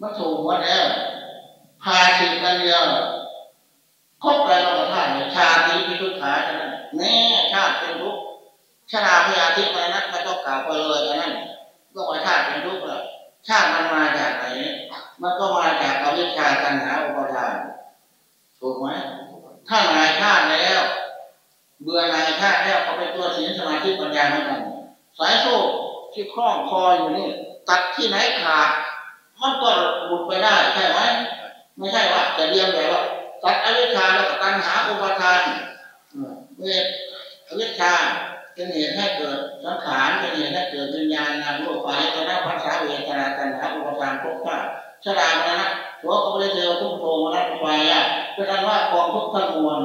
มันถูกหมดแล้วพาสิ่งกันเดียวครบไปเราท่านชาติพิทุกขาฉะนั้นแน่ชาติเป็นทุกข์ชาติพยาธิมานักไม่ต้องกล่าวไปเลยนั้นก็ว่าชาติเป็นทุกข์แล้วชาติมันมาจากไหนมันก็มาจากอวิชชาตัณหาอุปทานถูกไหมถ้านายชาติแล้ว เบื่อนายชาติแล้วเขาเป็นตัวศีลสมาธิปัญญาเหมือนกันสายโซ่ที่คล้องคออยู่นี่ ตัดที่ไหนขาดมันก็หลุดไปได้ใช่ไหมไม่ใช่ว่าจะเรียงแบบว่าตัดอวิชชาแล้วตัณหาอุปทานเมื่ออวิชชาเป็นเหตุให้เกิดสังขารเป็นเหตุให้เกิดวิญญาณนามรูปไปตนะภาษาเวทนาตัณหาอุปทานพบว่าชรามนะตัวก็ไม่ได้เจอทุกโทมนัสไปอะเป็นอันว่ากองทุกข์ทั้งมวล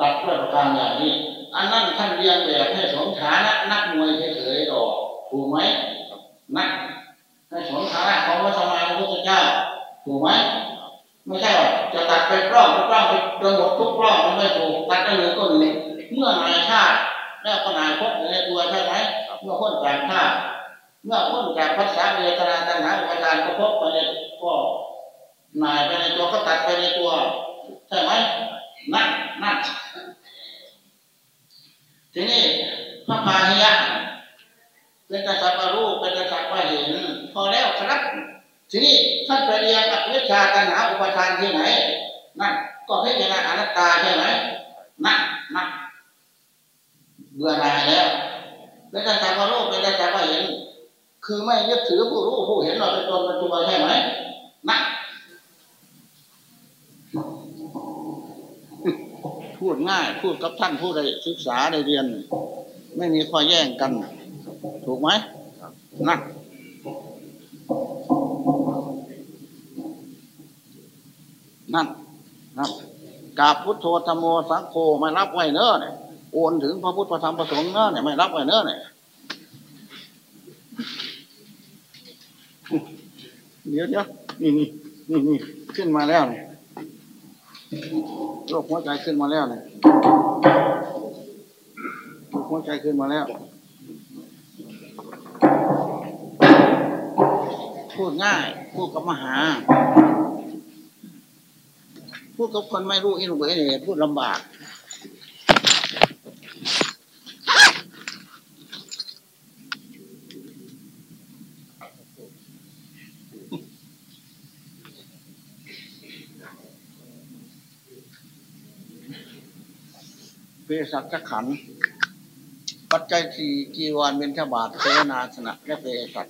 ตัดด้วยประการอย่างนี้ อันนั้นท่านเรียงแบบให้สมฐานะนักมวยเฉยๆดอกถูกไหมนักในสนฐานะของพระสมัยพระพุทธเจ้าถูกไหมไม่ใช่ว่าจะตัดไปกล้องไปกล้องไปจนหมดทุกกล้องมันไม่ถูกตัดได้เลยก็หนึ่งเมื่อนายชาติแล้วก็นายพจน์ในตัวใช่ไหมเมื่อพ้นจากชาติเมื่อพ้นจากภาษาเวทนาตัณหาอุปทานก็พบไปในก็นายไปในตัวก็ตัดไปในตัวใช่ไหม นั่นนั่นทีนี้พระพาหิยะเป็นกษัตริย์รู้เป็นกษัตริย์ว่าเห็นพอแล้วครับ ทีนี้ท่านไปเรียนกับวิชาตัณหาอุปทานที่ไหน นั่นก็พิจารณาอนัตตาใช่ไหมนั่นนั่นเบื่อหน่ายแล้วเป็นกษัตริย์รู้เป็นกษัตริย์ว่าเห็น คือไม่ยึดถือผู้รู้ผู้เห็นเราเป็นตนเป็นตัวใช่ไหมนั่นพู ดง่าย พูดกับท่านผู้ใดศึกษาได้เรียน ไม่มีข้อแย้งกัน ถูกไหมนั่นนั่นนั่นกาบพุทโธธรรมโมสังโฆไม่รับไว้เน้อเนี่ยโอนถึงพระพุทธพระธรรมพระสงฆ์เน้อเนี่ยไม่รับไว้เน้อเนี่ยเดี๋ยวเดี๋ยวนี่นี่นี่นี่ขึ้นมาแล้วเนี่ย โรคหัวใจขึ้นมาแล้วเนี่ยโรคหัวใจขึ้นมาแล้ว พูดง่าย พูดกับมหา พูดกับคนไม่รู้อินเวเนพูดลำบาก สัชขัน ปัจจัยสี่จีวรเบญทบาทเสนาสนะและเภสัช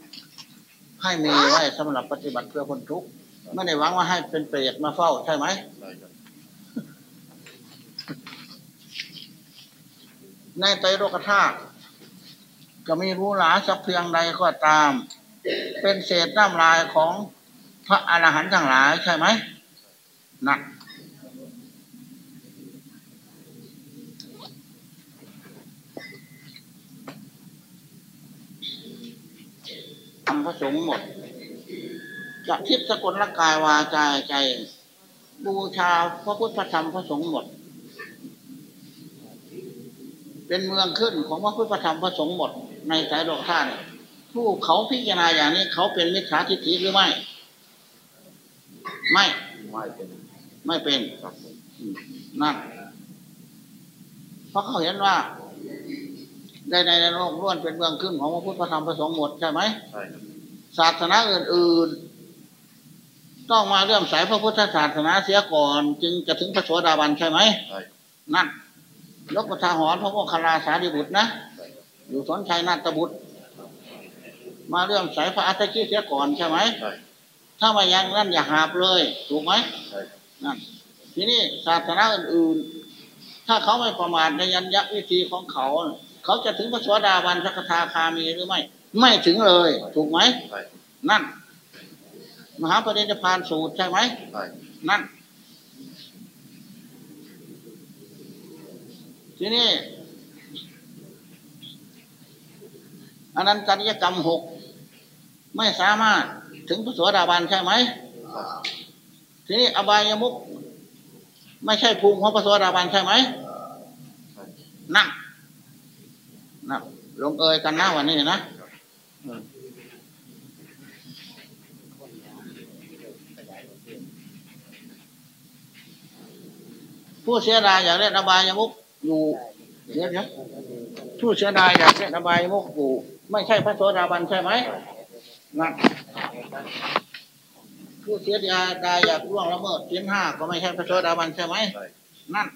ให้มีไว้สำหรับปฏิบัติเพื่อคนทุกข์ไม่ได้หวังว่าให้เป็นเปรตมาเฝ้าใช่ไหมใช่ครับในไตรโลกธาตุจะมีรู้หลาสักเพียงใดก็ตาม เป็นเศษน้ำลายของพระอรหันต์ทั้งหลายใช่ไหมหนะ ทำพระสงฆ์หมดจะทิพย์สกลร่างกายวาจาใจ บูชาพระพุทธธรรมพระสงฆ์หมด เป็นเมืองขึ้นของพระพุทธธรรมพระสงฆ์หมด ในสายโลกธาตุเนี่ยผู้เขาพิจารณาอย่างนี้เขาเป็นมิจฉาทิฏฐิหรือไม่ ไม่ไม่เป็นไม่เป็นครับผมอืมนั่นเพราะเขาเห็นว่า ในในโลกล้วนเป็นเมืองขึ้นของพระพุทธธรรมพระสงฆ์หมดใช่ไหมใช่ครับศาสนาอื่นๆ ต้องมาเริ่อมสายพระพุทธศาสนาเสียก่อน จึงจะถึงพระโสดาบันใช่ไหมใช่ครับนั่นยกประทาหรณ์พระโมคคัลลาสารีบุตรนะใช่ครับอยู่สนชัยนาฏบุตร มาเรื่องสายพระอัตถคีเสียก่อนใช่ไหมใช่ถ้ามายังนั่นอย่าหาบเลยถูกไหมใช่ครับนั่นทีนี้ศาสนาอื่นๆ ถ้าเขาไม่ประมาทในยัญญวิธีของเขา เขาจะถึงพระสวสดาบันพระคทาคามีหรือไม่ ไม่ถึงเลย ถูกไหมนั่น มหาปรินิพพานสูตรใช่ไหมนั่น ทีนี้อันนั้นตริยกรรมหกไม่สามารถถึงพระสวสดาบันใช่ไหมทีนี้อบายมุกไม่ใช่ภูมิของพระสวสดาบันใช่ไหมนั่น นั่นลงเอยกันนะวันนี้นะผู้เสียดายอยากเล่นอบายมุกอยู่เดี๋ยวนะผู้เสียดายอยากเล่นอบายมุกอยู่ไม่ใช่พระโสดาบันใช่ไหมนั่นผู้เสียดายอยากล่วงละเมิดชิ้นห้าก็ไม่ใช่พระโสดาบันใช่ไหมนั่น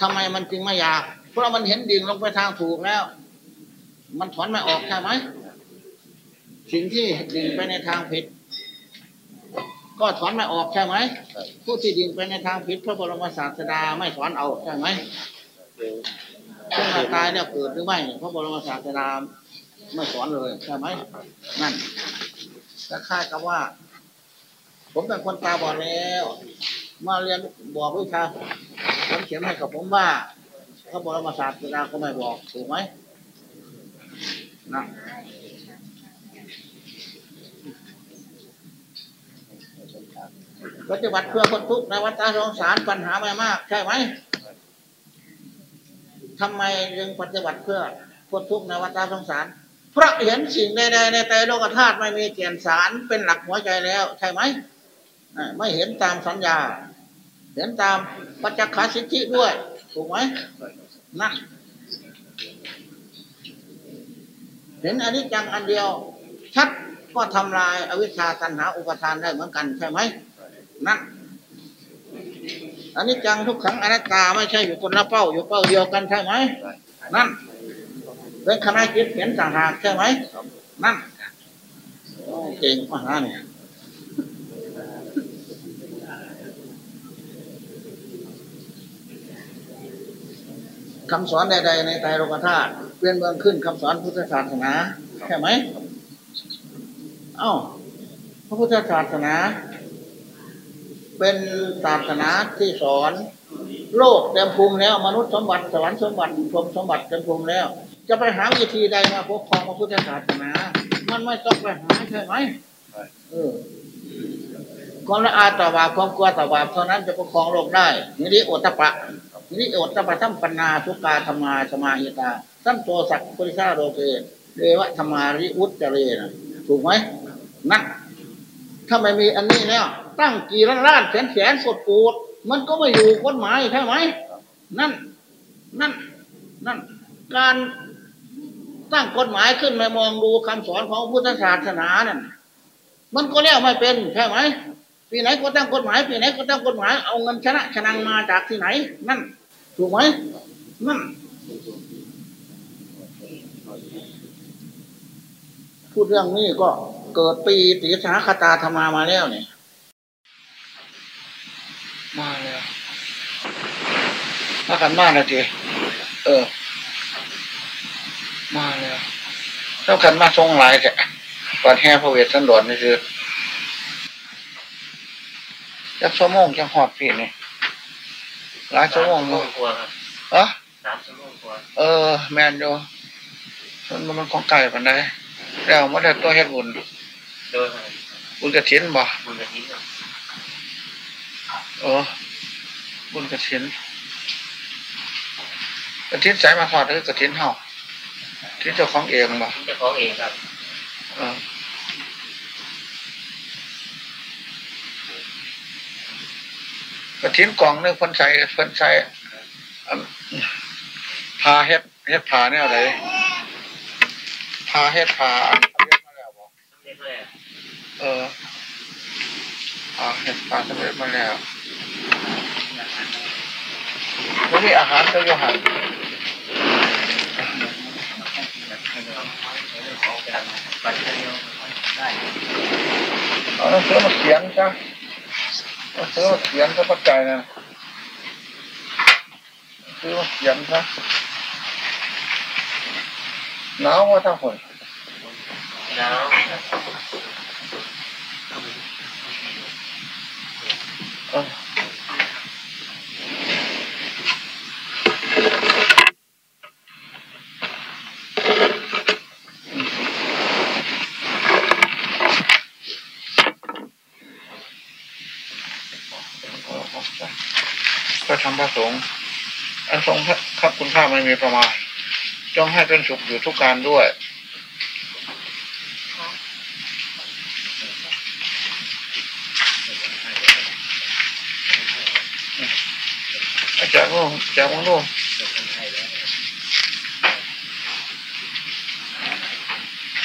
ทำไมมันจึงไม่อยาก ราะมันเห็นดิ่งลงไปทางถูกแล้ว มันถอนไม่ออกใช่ไหมสิ่งที่ดิ่งไปในทางผิด ก็ถอนไม่ออกใช่ไหมผู้ที่ดิ่งไปในทางผิดพระบรมศาสดาไม่ถอนเอาใช่ไหมเช่นว่าตายแล้วเกิดหรือไม่พระบรมศาสดาไม่สอนเลยใช่ไหมนั่นก็คายกับว่า ผมเป็นคนตาบอดแล้ว มาเรียนบอกวิชาผมเขียนให้กับผมว่า พระบรมศาสดาก็ไม่บอกถูกไหมนะปฏิบัติเพื่อคนทุกข์ในวัฏสงสารปัญหาไม่มาก ใช่ไหมทำไมจึงปฏิบัติเพื่อคนทุกข์ในวัฏสงสารเพราะเห็นสิ่งใดๆในใจโลกธาตุไม่มีแก่นสารเป็นหลักหัวใจแล้ว ใช่ไหมไม่เห็นตามสัญญา เห็นตามปัจจคาสิทธิด้วย ถูกไหมนั่นเห็นอนิจจังอันเดียว ชัดก็ทำลายอวิชชาตัณหาอุปทานได้เหมือนกันใช่ไหมนั่นอนิจจังทุกขังอนัตตาไม่ใช่อยู่คนละเป้าอยู่เป้าเดียวกันใช่ไหมใช่นั่นเป็นคณะจิตเห็นต่างหากใช่ไหมนั่นโอเก่งมากเนี่ย คำสอนใด ๆ ในไตรโลกธาตุเป็นเมืองขึ้นคำสอนพุทธศาสนาใช่ไหมเอ้าพระพุทธศาสนา เป็นศาสนาที่สอน โลกเต็มภูมิแล้ว มนุษย์สมบัติสวรรค์สมบัติพรมสมบัติเต็มภูมิแล้ว จะไปหาวิธีใดมาปกครองพระพุทธศาสนา มันไม่ต้องไปหาใช่ไหมเออความละอาต่อบาปความกลัวต่อบาปเท่านั้นจะปกครองโลกได้นี่โอตปะ นี่โอตปะทัมปัญนาทุกาธรรมาสมาหิตาสัมโตสักพุทธาโลเกเรวะธรรมาริอุตเจเรนะถูกไหมนั่นถ้าไม่มีอันนี้แล้ว ตั้งกี่ล้านล้านแสนแสนสดปูด มันก็ไม่อยู่กฎหมายใช่ไหมนั่น นั่น นั่น การตั้งกฎหมายขึ้นมามองดูคำสอนของพุทธศาสนานั่นมันก็แล้วไม่เป็นใช่ไหมปีไหนก็ตั้งกฎหมายปีไหนก็ตั้งกฎหมายเอาเงินชนะชนะมาจากที่ไหน นั่น ถูกไหมนั่นพูดเรื่องนี้ก็เกิดปีติสาคตาธรรมามาแล้วเนี่ยมาแล้วมากันมากนะทีเออ มาแล้วแล้วกันมาทรงหลายแค่ก่อนแห่พระเวทสันดรนี่คือจักชั่วโมงจังหอดพี่นี่ หลายชั่วโมงอยู่อะเออ แมนอยู่มันมันของไก่ปันได้แล้วมันได้ตัวเฮ็ดบุญบุญกระถินบ่บุญกระถินเออ บุญกระถินกระถินใส่มาหอดหรือกระถินเฮาที่เจ้าของเองบ่เจ้าของเองครับ กระถินกล่องนึงคนใส่คนใส่พาเฮ็ดเฮ็ดพาเนี่ยอะไรพาเฮ็ดพาเฮ็ดมาแล้วบอกเออพาเฮ็ดพาสำเร็จมาแล้วไม่มีอาหารก็ยหันเอาหนังสือมาเขียนจ้ะ หนังสือมาเขียนซะปัจจัยนะซื้อมาเขียนซะหนาวว่าทั้งคนหนาวพระ พระสงฆ์อันทรงครับคุณค่าไม่มีประมาณจงให้เป็นสุขอยู่ทุกการด้วยอาจารย์ก็อาจารย์ก็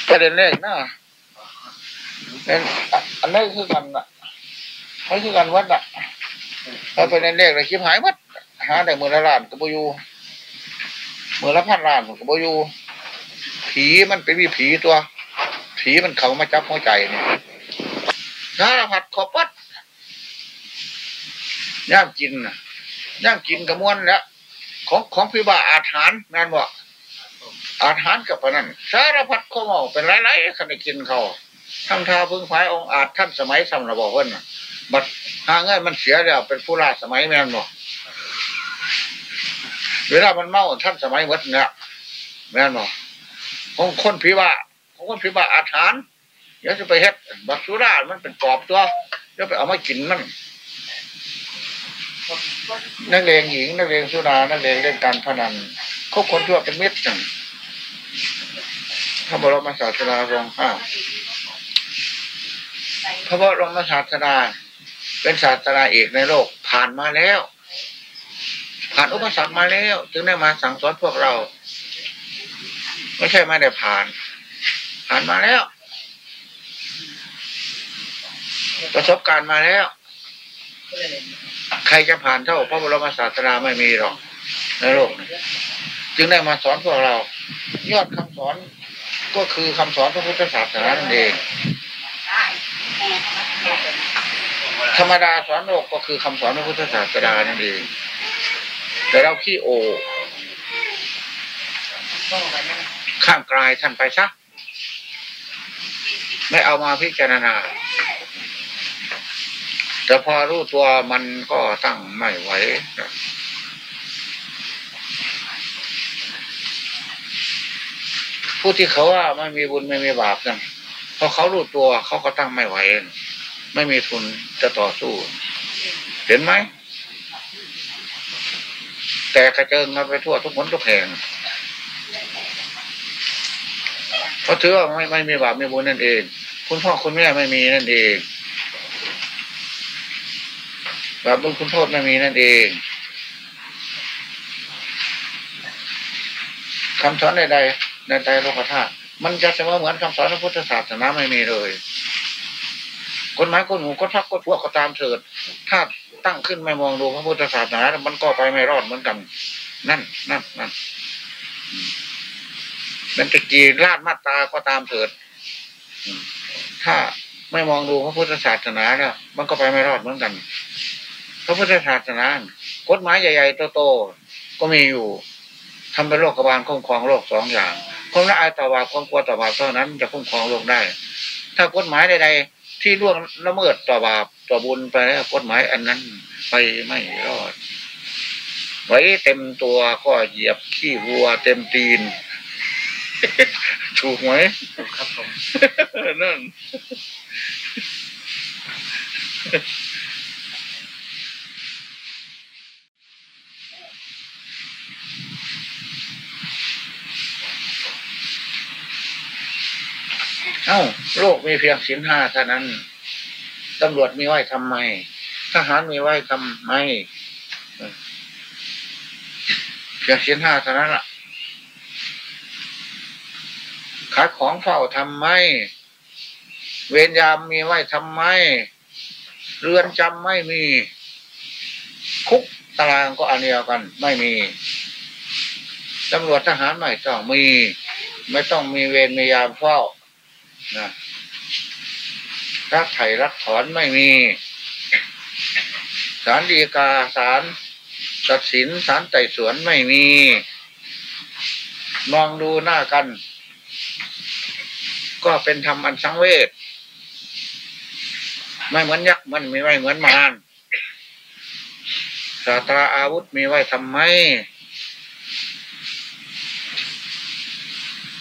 ประเด็นแรกนะอันนี้คือกันอะนี่คือกันวัดอะถ้าเป็นแรกเลยคิดหายวัด หาแต่เมือละล้านก็บอยู่เมือละพันล้านก็บอยู่ผีมันเป็นวิผีตัว ผีมันเขามาจับหัวใจเนี่ยสารพัดขอปัดย่างกินนะย่างกินกระมวลแล้วของของพิบ่าอาถานงานบอกอาถานกับปนันสารพัดข้อมอเป็นไรๆขณะกินเขาทำทาพึ่งพายองอาจท่านสมัยสำระบอกเพื่อนบัดหาเงินมันเสียแล้วเป็นผู้ราสมัยแม่นบอก เวลามันเมาท่านสมัยวัดเนี่ยแม่นบอกของคนผีบ้าของคนผีบ้าอาถรรพ์เดี๋ยวจะไปเฮ็ดบักสุรามันเป็นกรอบตัวเดี๋ยวไปเอามากินมันนักเลงหญิงนักเลงสุรานักเลงเล่นการพนันคบคนทั่วเป็นมิตรกันพระบรมศาสดาทรงห้าพระบรมศาสดาเป็นศาสดาเอกในโลกผ่านมาแล้ว ผ่านอุปสรรคมาแล้ว จึงได้มาสั่งสอนพวกเรา ไม่ใช่ไม่ได้ผ่าน ผ่านมาแล้ว ประสบการณ์มาแล้ว ใครจะผ่านเท่าพระบรมศาสดาไม่มีหรอกในโลกจึงได้มาสอนพวกเรา ยอดคำสอนก็คือคำสอนพระพุทธศาสนานั่นเอง ธรรมดาสอนโลกก็คือคำสอนพระพุทธศาสนานั่นเอง แต่เราขี้โอข้ามกลายท่านไปซะไม่เอามาพิจารณา แต่พอรู้ตัวมันก็ตั้งไม่ไหวผู้ที่เขาว่าไม่มีบุญไม่มีบาปกันพอเขารู้ตัวเขาก็ตั้งไม่ไหว ไม่มีทุนจะต่อสู้ เห็นไหม แต่กระเจิงกันไปทั่วทุกคนทุกแห่งเพราะถือว่าไม่ไม่มีบาปไม่บุญนั่นเอง คุณพ่อคุณแม่ไม่มีนั่นเองบาปบุญคุณโทษไม่มีนั่นเองคำสอนใดๆในใจโลกธาตุมันจะเสมอเหมือนคำสอนพระพุทธศาสนาไม่มีเลย กฎหมายกฎหมู่กฎพักกฎพวกก็ตามเถิด ถ้าตั้งขึ้นไม่มองดูพระพุทธศาสนา มันก็ไปไม่รอดเหมือนกัน นั่นนั่นนั่นมันจะกีราชมาตาก็ตามเถิด ถ้าไม่มองดูพระพุทธศาสนาแล้วมันก็ไปไม่รอดเหมือนกัน พระพุทธศาสนากฎหมายใหญ่ๆโตๆก็มีอยู่ทำเป็นโลกบาลคุ้มครองโลกสองอย่างความละอายต่อบาปความกลัวต่อบาปเท่านั้นจะคุ้มครองโลกได้ ถ้ากฎหมายใดๆ ที่ล่วงละเมิดต่อบาปต่อบุญไปแล้วกฎหมายอันนั้นไปไม่รอด ไว้เต็มตัวก็เหยียบขี้วัวเต็มตีนถูกไหมครับผมนั่น เอ้า โลกมีเพียงสินห้าเท่านั้นตำรวจมีไว้ทำไม ทหารมีไว้ทำไมเพียงสินห้าเท่านั้นล่ะขายของเฝ้าทำไม เวรยามมีไว้ทำไม เรือนจำไม่มี คุกตารางก็อันเดียวกัน ไม่มีตำรวจทหารไม่ต้องมี ไม่ต้องมีเวรมียามเฝ้า นะรักไถ่รักถอนไม่มีศาลฎีกาศาลตัดสินศาลไต่สวนไม่มี มองดูหน้ากัน ก็เป็นธรรมอันสังเวชไม่เหมือนยักษ์มันมีไว้เหมือนมารสาตราอาวุธมีไว้ทำไม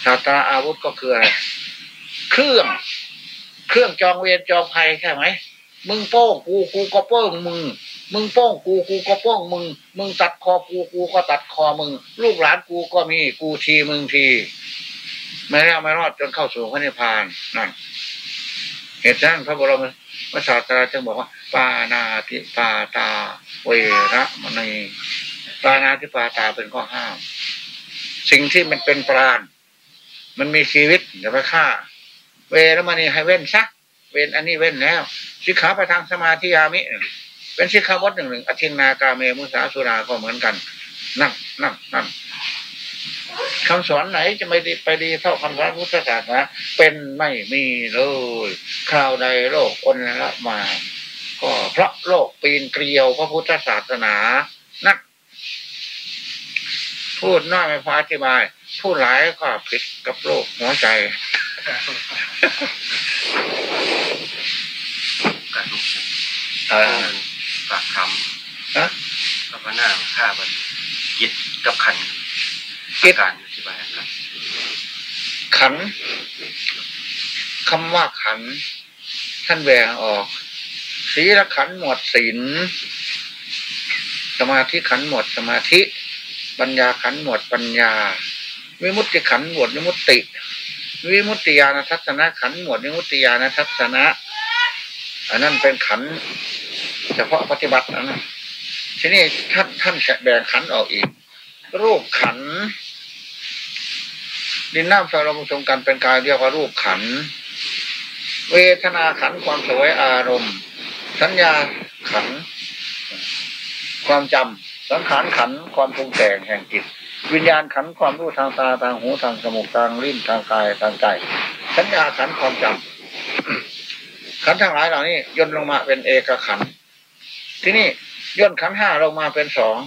สาตราอาวุธก็คืออะไร เครื่อง เครื่องจองเวรจองภัยใช่ไหมมึงโป้งกูกูก็โป้งมึง มึงโป้งกูกูก็โป้งมึง มึงตัดคอกูกูก็ตัดคอมึง ลูกหลานกูก็มีกูทีมึงทีไม่แล้วไม่รอดจนเข้าสู่พระนิพพานนั่นเหตุนั้นพระบรมพระศาสดาจึงบอกว่า ปานาติปาตา เวระมณีปานาติปาตาเป็นข้อห้าม สิ่งที่มันเป็นปราณมันมีชีวิตอย่าไปฆ่า เวรมณีให้เว้นซะเว้นอันนี้เว้นแล้วสิกขาไปทางสมาธิยามิ เป็นสิกขาบทหนึ่งหนึ่งอธินากาเมมุสาสุราก็เหมือนกัน นั่นนั่นนั่นคำสอนไหนจะไม่ดีไปดีเท่าคำสอนพุทธศาสนาเป็นไม่มีเลยคราวใดโลกอนละมา ก็เพราะโลกปีนเกลียวพระพุทธศาสนานั่นพูดน้อยไม่พออธิบาย พูดหลายก็ผิดกับโลกหัวใจ การลุกเออปากคฮะำกับพระนางข้าบันกิดกับขันกิจการอธิบายครับขันคำว่าขัน ท่านแบ่งออกศีลขันหมวดศีลสมาธิขันหมวดสมาธิ ปัญญาขันหมวดปัญญา วิมุตติขันหมวดวิมุตติ วิมุตติญาณทัศนะขันหมวดวิมุตติญาณทัศนะอันนั้นเป็นขันเฉพาะปฏิบัตินะนะทีนี้ท่านท่านแบ่งขันออกอีก รูปขัน ดินน้ำไฟลมผสมกันเป็นกายเรียกว่ารูปขัน เวทนาขันความสวยอารมณ์ สัญญาขัน ความจำสังขารขันความปรุงแต่งแห่งจิต วิญญาณขันความรู้ทางตาทางหูทางจมูกทางลิ้นทางกายทางใจสัญญาขันความจำขันทั้งหลายเหล่านี้ย่นลงมาเป็นเอกขันที่นี่ย่นขันห้าลงมาเป็นสอง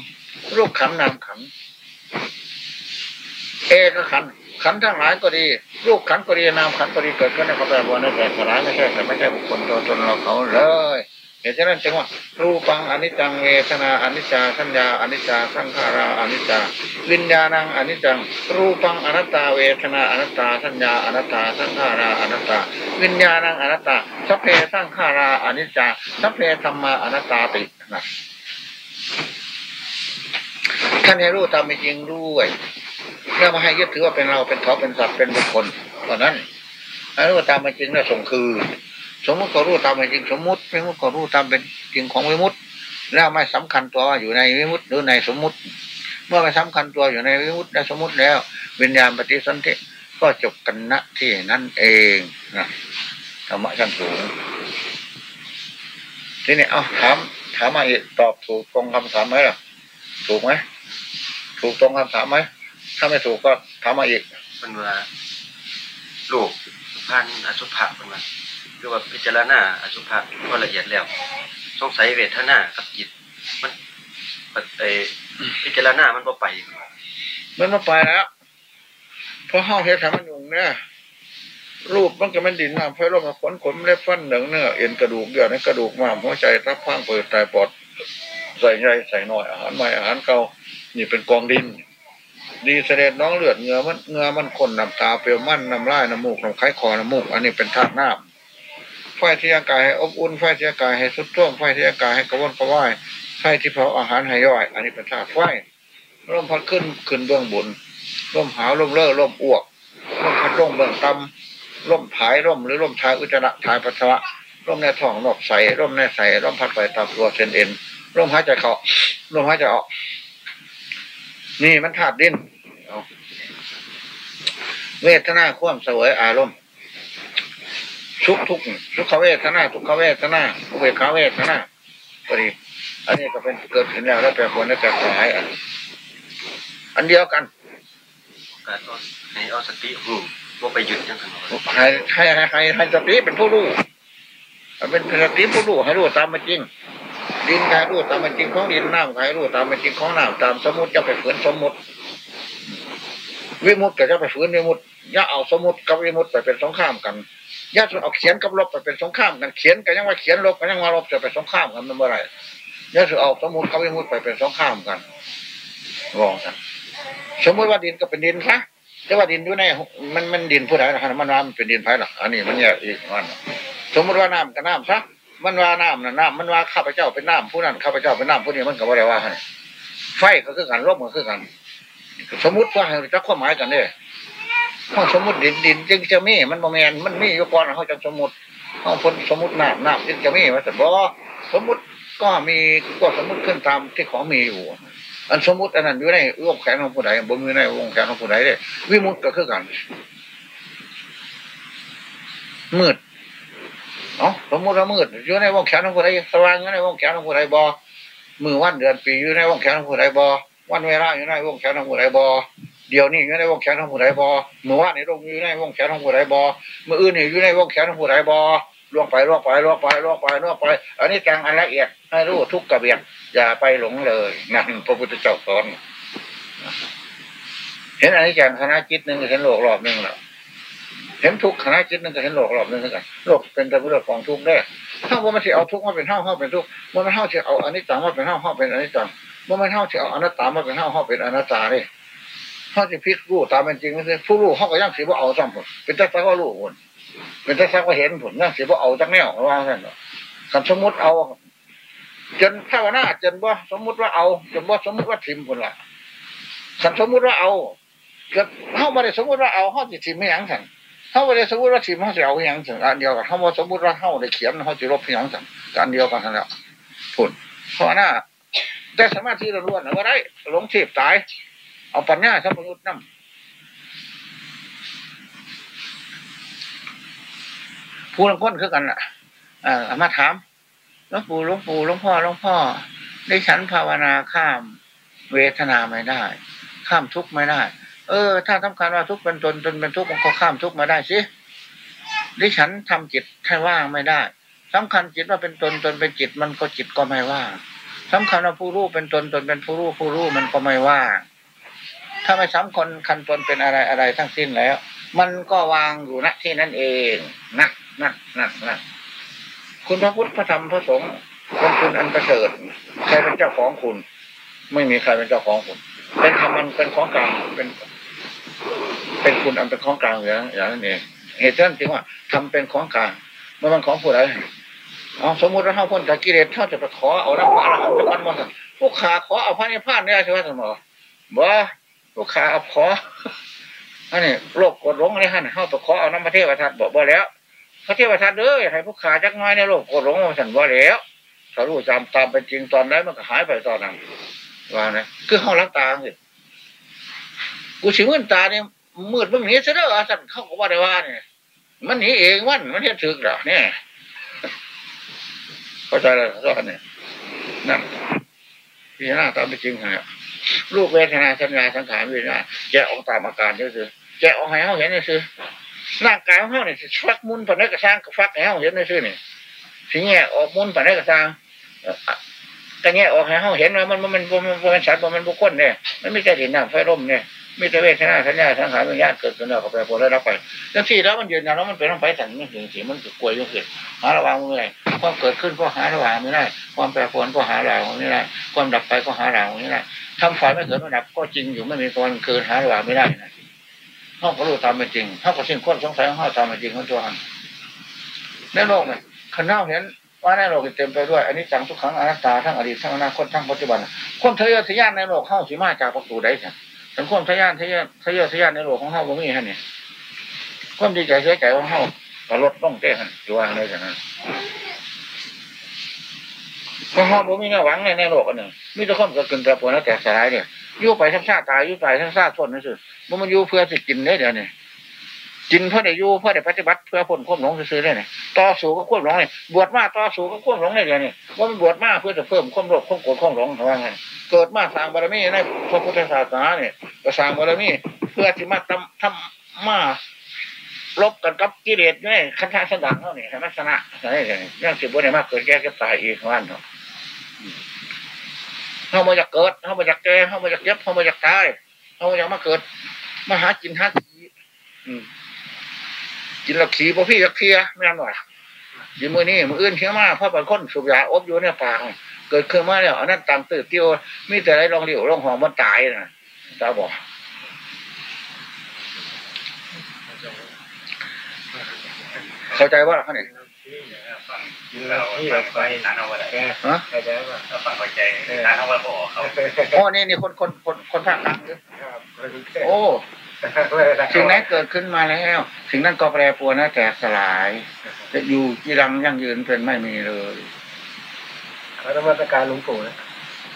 รูปขันนามขันเอกขันขันทั้งหลายก็ดี รูปขันก็ดีนามขันก็ดีเกิดขึ้นในพระแปรบวนในแต่สลายไม่ใช่แต่ไม่ใช่บุคคลตัวตนเราเขาเลย เหตุฉะนั้นจึงว่ารูปังอนิจจังเวทนาอนิจจาสัญญาอนิจจาสังขาราอนิจจาวิญญาณังอนิจจัง รูปังอนัตตาเวทนาอนัตตาสัญญาอนัตตาสังขาราอนัตตา วิญญาณังอนัตตาสัพเพสังขาราอนิจจาสัพเพธรรมาอนัตตาตินะท่านให้รู้ตามเป็นจริงด้วยแล้วมาให้ยึดถือว่าเป็นเราเป็นเขาเป็นสัตว์เป็นบุคคลตอนนั้นให้รู้ตามเป็นจริงแล้วส่งคืน สมมติก็รู้ตามเป็นจริงสมมติไม่มุติก็รู้ตามเป็นจริงของวิมุติแล้วไม่สำคัญตัวว่าอยู่ในวิมุติหรือในสมมุติ เมื่อไม่สำคัญตัวอยู่ในวิมุติและสมมติแล้ว วิญญาณปฏิสนธิก็จบกันณที่นั่นเองนะธรรมะชั้นสูงทีนี้เอาถามถามมาอีกตอบถูกตรงคำถามไหมล่ะ ถูกไหมถูกตรงคำถามไหมถ้าไม่ถูกก็ถามมาอีกมันว่าลูกพันอสุภะมันว่า คือว่าพิจารณาอสุภะก็ละเอียดแล้ว สงสัยเวทนากับจิต มันเออพิจารณามันบ่ไป มันมาไปแล้วเพราะห้าเฮ็ดทำมันยุงเนี่ยรูปมันก็มันดินน้ำไฟลมมาขนขนเล็บฟันหนังเนื้อเอ็นกระดูกเยื่อในกระดูกม้ามหัวใจทับพังเปิดตายปอดใส่ใหญ่ใส่หน่อยอาหารใหม่อาหารเก่านี่เป็นกองดิน ดีเสด็จน้องเลือดเหงือมันเหงือมันข้นน้ำตาเปรียวมันน้ำลายน้ำมูกน้ำไข้คอน้ำมูก อันนี้เป็นธาตุน้ำ ไฟที่อากาศให้อบอุ่นไฟที่อากาศให้สุดท่วมไฟที่อากาศให้กระวนกระวายไฟที่เผาอาหารให้ย่อย อันนี้เป็นธาตุไฟลมพัดขึ้นขึ้นเบื้องบนลมหาวลมเล่อลมอ้วกลมพัดลงเบื้องต่ำลมผายลมหรือลมทายอุจจาระทายปัสสาวะลมในท้องนอกใสลมในใสลมพัดไปตามตัวเส้นเอ็นลมหายใจเข้าลมหายใจออก นี่มันธาตุดินเอาเวทนาความเสวยอารมณ์ ทุกทุกทุกขเวทนาทุกขเวทนาอุเบกขาเวทนาก็ดีอันนี้ก็เป็นเกิดขึ้นแล้วแล้วแปรปรวนแล้วแปรสลายอันอันเดียวกันการเอาให้เอาสติหูว่าไปหยุดจังกันให้ให้ให้ให้ให้สติเป็นผู้รู้เป็นสติผู้รู้ให้รู้ตามมันจริงดินให้รู้ตามมันจริงของดินน้ำให้รู้ตามมันจริงของน้ำตามสมมติจะไปฝืนสมมติวิมุตติก็จะไปฝืนวิมุตติอย่าเอาสมมติกับวิมุตติไปเป็นสงครามกัน อย่าเอาเขียนกับลบไปเป็นสงครามกันเขียนก็ยังว่าเขียนลบก็ยังว่าลบจะไปสงครามกันมันเมื่อไรอย่าเอาสมมติกับวิมุตติไปเป็นสงครามกันรองกันสมมติว่าดินก็เป็นดินคะแต่ว่าดินอยู่ในมันมันดินผู้ใดนะครับมันว่ามันเป็นดินไผ่หรออันนี้มันแยกอีกมันสมมติว่าน้ำกับน้ำซะมันว่าน้ำน่ะน้ำมันว่าข้าพเจ้าเป็นน้ำผู้นั้นข้าพเจ้าเป็นน้ำผู้นี้มันก็บ่ได้ว่าให้ไฟก็คือกันลมก็คือกัน สมมติว่าให้จักความหมายกันเนี่ย ห้องสมมติดินดินจึงจะมีมันโมเมนมันมีอยู่ก่อนเขาจะสมมติห้องพ้นสมมติน้ำน้ำจึงจะมีมาแต่บ่สมมติก็มีก็สมมติขึ้นตามที่ของมีอยู่ อันสมมติอันนั้นอยู่ในวงแขนของผู้ใดบ่มีในวงแขนของผู้ใดเลยวิมุตก็คือกันมืดเนาะสมมติว่ามืดอยู่ในวงแขนของผู้ใดสว่างอยู่ในวงแขนของผู้ใดบ่มือวันเดือนปีอยู่ในวงแขนของผู้ใดบ่วันเวลาอยู่ในวงแขนของผู้ใดบ่ เดี๋ยวนี้อยู่ในวงแขนของผู้ใดบ่เมื่อวานนี้ลงอยู่ในวงแขนของผู้ใดบ่เมื่ออื่นนี่อยู่ในวงแขนของผู้ใดบ่ล่วงไปล่วงไปล่วงไปล่วงไปล่วงไป อันนี้จังอันละเอียดให้รู้ทุกกระเบียดอย่าไปหลงเลยนั่นพระพุทธเจ้าสอนเห็นอันนี้จังคณะจิตหนึ่งเห็นโลกรอบหนึ่งแล้วเห็นทุกคณะจิตหนึ่งก็เห็นโลกรอบหนึ่งเหมือนกันโลกเป็นแต่เรื่องของทุกได้ถ้าว่ามันจะเอาทุกมาเป็นเท่าเท่าเป็นทุกว่ามันเท่าจะเอาอันนี้จังมาเป็นเท่าเท่าเป็นอันนี้จังว่ามันเท่าจะเอาอนัตตามาเป็นเท่าเท่าเป็นอนัตตาเลย เขาจะพิจรู้ตามเป็นจริงไม่ใช่ผู้รู้เขาก็ยังสีว่าเอาซ้ำผลเป็นแต่สักว่ารู้ผลเป็นแต่สักว่าเห็นผลยังสีว่าเอาจังแนวว่าท่านคำสมมติเอา จนภาวนาจนว่าสมมติว่าเอาจนว่าสมมติว่าทิมผลละคำสมมติว่าเอาเกิดเขาไม่ได้สมมติว่าเอาเขาจะทิมไม่ยังสั่งเขาไม่ได้สมมติว่าทิมเขาจะเอาอย่างสั่งอันเดียวกันเขาบอกสมมติว่าเขาได้เขียนเขาจะลบอย่างสั่งอันเดียวกันทั้งนั้นผลภาวนาแต่สามารถที่เราล้วนเอาได้หลงเทียบตาย เอาปัญญาสัมพุทธนั่ผู้ลังค้นคือกันล่ะอ่ามาถามหลวงปู่หลวงปู่หลวงพ่อหลวงพ่อ ได้ฉันภาวนาข้ามเวทนาไม่ได้ ข้ามทุกข์ไม่ได้ เออ ถ้าสำคัญว่าทุกข์เป็นตนตนเป็นทุกข์มันก็ข้ามทุกข์มาได้สิดิฉันทำจิตให้ว่างไม่ได้สำคัญจิตว่าเป็นตนตนเป็นจิตมันก็จิตก็ไม่ว่างสำคัญว่าผู้รู้เป็นตนตนเป็นผู้รู้ผู้รู้มันก็ไม่ว่าง ถ้าไม่สำคัญคันตนเป็นอะไรอะไรทั้งสิ้นแล้ว มันก็วางอยู่ณที่นั่นเองนะนะนะนะคุณพระพุทธพระธรรมพระสงฆ์เป็นคุณอันประเสริฐใครเป็นเจ้าของคุณ ไม่มีใครเป็นเจ้าของคุณ เป็นธรรมันเป็นของกลางเป็น เป็นคุณอันเป็นของกลางอย่างอย่างนั้นเองเหตุนั้นจึงว่าทำเป็นของกลางมื่อมันของผู้ใดเอาสมมติว่าเท่าพ้นจากกิเลสเท่าจะไปขอเอาน้ำพระอรหันต์จะกันมาสั่นผู้ขาขอเอาพระนิพพานเนี่ยใช่ไหมท่านหมอบ่ ผู้ขาเอาขออันนี้โลกกดลงอะไรฮะเข้าไปขอเอาน้ำพระเทวทัตบอกบ่แล้ว พระเทวทัตเด้อให้ผู้ขาจักน้อยในโลกกดลงมาสั่นบ่แล้วถ้ารู้จำตามเป็นจริงตอนนั้นมันก็หายไปตอนนั้นว่านะคือห้องรับตาสิกูสิมืนตาเนี่ยมืดมึงหนีซะเด้อสั่นเข้าก็ว่าได้ว่าเนี่ยมันหนีเองมันมันเฮ็ดถึกหรอเนี่ยเข้าใจแล้วก็เนี่ยนั่นพิจารณาตามเป็นจริงฮะ รูปเวทนาสัญญาสังขารวิญญาณแกออกตามอาการนี่คือแกออกให้เขาเห็นนี่คือร่างกายของเขาเนี่ยฟักมุนผ่านได้กระซังฟักให้เขาเห็นนี่คือนี่สิ่งแง่ออกมุนผ่านได้กระซังแต่แง่ออกให้เขาเห็นว่ามันมันมันมันมันสัตว์มันบุคคลเนี่ยมันไม่ใช่ดินน้ำไฟร่มเนี่ยมีแต่เวทนาสัญญาสังขารวิญญาณเกิดขึ้นแล้วก็แปรปรวนแล้วรับไปแล้วที่แล้วมันยืนยันแล้วมันเป็นต้องไปสั่นมันถึงสีมันกลัวยุ่งเกิดหาระวังไม่ได้ความเกิดขึ้นก็หาระวังไม่ได้ ความแปรปรวนก็หาระวังไม่ได้ ความดับไปก็หาระวังไม่ได้ ทำฝ่ายไม่เกิดไม่ดับ ก็จริงอยู่ไม่มีวันเกิดหาระวังไม่ได้นะห้องก็รู้ตามเป็นจริงห้องก็สิ้นคนสงสัยห้องตามเป็นจริงของตัวในโลกเนี่ยขันเน่าเห็นว่าในโลกเต็มไปด้วยอันนี้จังทุกครั้งอนัตตาทั้งอดีตทั้งอนาคตทั้งปัจจุบันคนทะเยอทะยานในโลกเข้าสีมาจากประตูใดเนี่ยสังคมทะยานทะเยอทะเยอทะยานในโลกของเข้าบ่มีฮะเนี่ยความดีใจเสียใจของเข้าก็ลดลงเต้หันอยู่ว่าเลยจากนั้น เพราะห้องบ่มีเงาหวังในในโลกอันหนึ่งมีแต่ความเกิดขึ้นแต่ปวดแล้วแตกสลายเนี่ยยู่ไปทั้งชาติตายยู่ไปทั้งชาติทนนั่นสิมันมันยู่เพื่อสิกินได้เดี๋ยวนี้กินเพื่อได้ยู่เพื่อได้ปฏิบัติเพื่อพ้นความหลงซื้อได้เนี่ยต่อสู้กับความหลงเนี่ยบวชมาต่อสู้กับความหลงได้เดี๋ยวนี้ว่ามันบวชมาเพื่อจะเพิ่มความโลภความโกรธความหลงเท่านั้นเกิดมาสร้างบารมีในพระพุทธศาสนาเนี่ยก็สร้างบารมีเพื่อที่มาทำทำมาลบกันกับกิเลสเนี่ยคันธาสดานเท่านี้ให้มันชนะอะไรอย่างนี้ยังสิบวันเนี่ยมากเกิดแก่เก็บตายอีกวันเนาะ เขามาจากเกิดเขามาจากแก่เขามาจากเย็บเขามาจากตายเขามาจากมาเกิดมาหากินหาขี้กินแล้วขี้พอพี่จะเคลียไม่นหน่อยยินมือนี่มืออื่นเคี้ยมาเพราะบางคนสูบยาอบอยู่ในปากเกิดขึ้นมาแล้วอันนั้นตามตื่นเตี้ยวมีแต่ไรลองเหลียวลองหอมมันตายนะตาบอกเข้าใจว่าเขาเนี่ย ฮะเข้าใจว่าถ้าฟังเข้าใจสารเอาไว้บอกเขาโอ้นี่นี่คนคนคนคนภาคกลางหรือโอ้สิ่งนั้นเกิดขึ้นมาแล้วสิ่งนั้นก็แปรปรวนนะแตกสลายจะอยู่ที่รังยั่งยืนเป็นไม่มีเลยเขาธรรมสการหลวงปู่นะ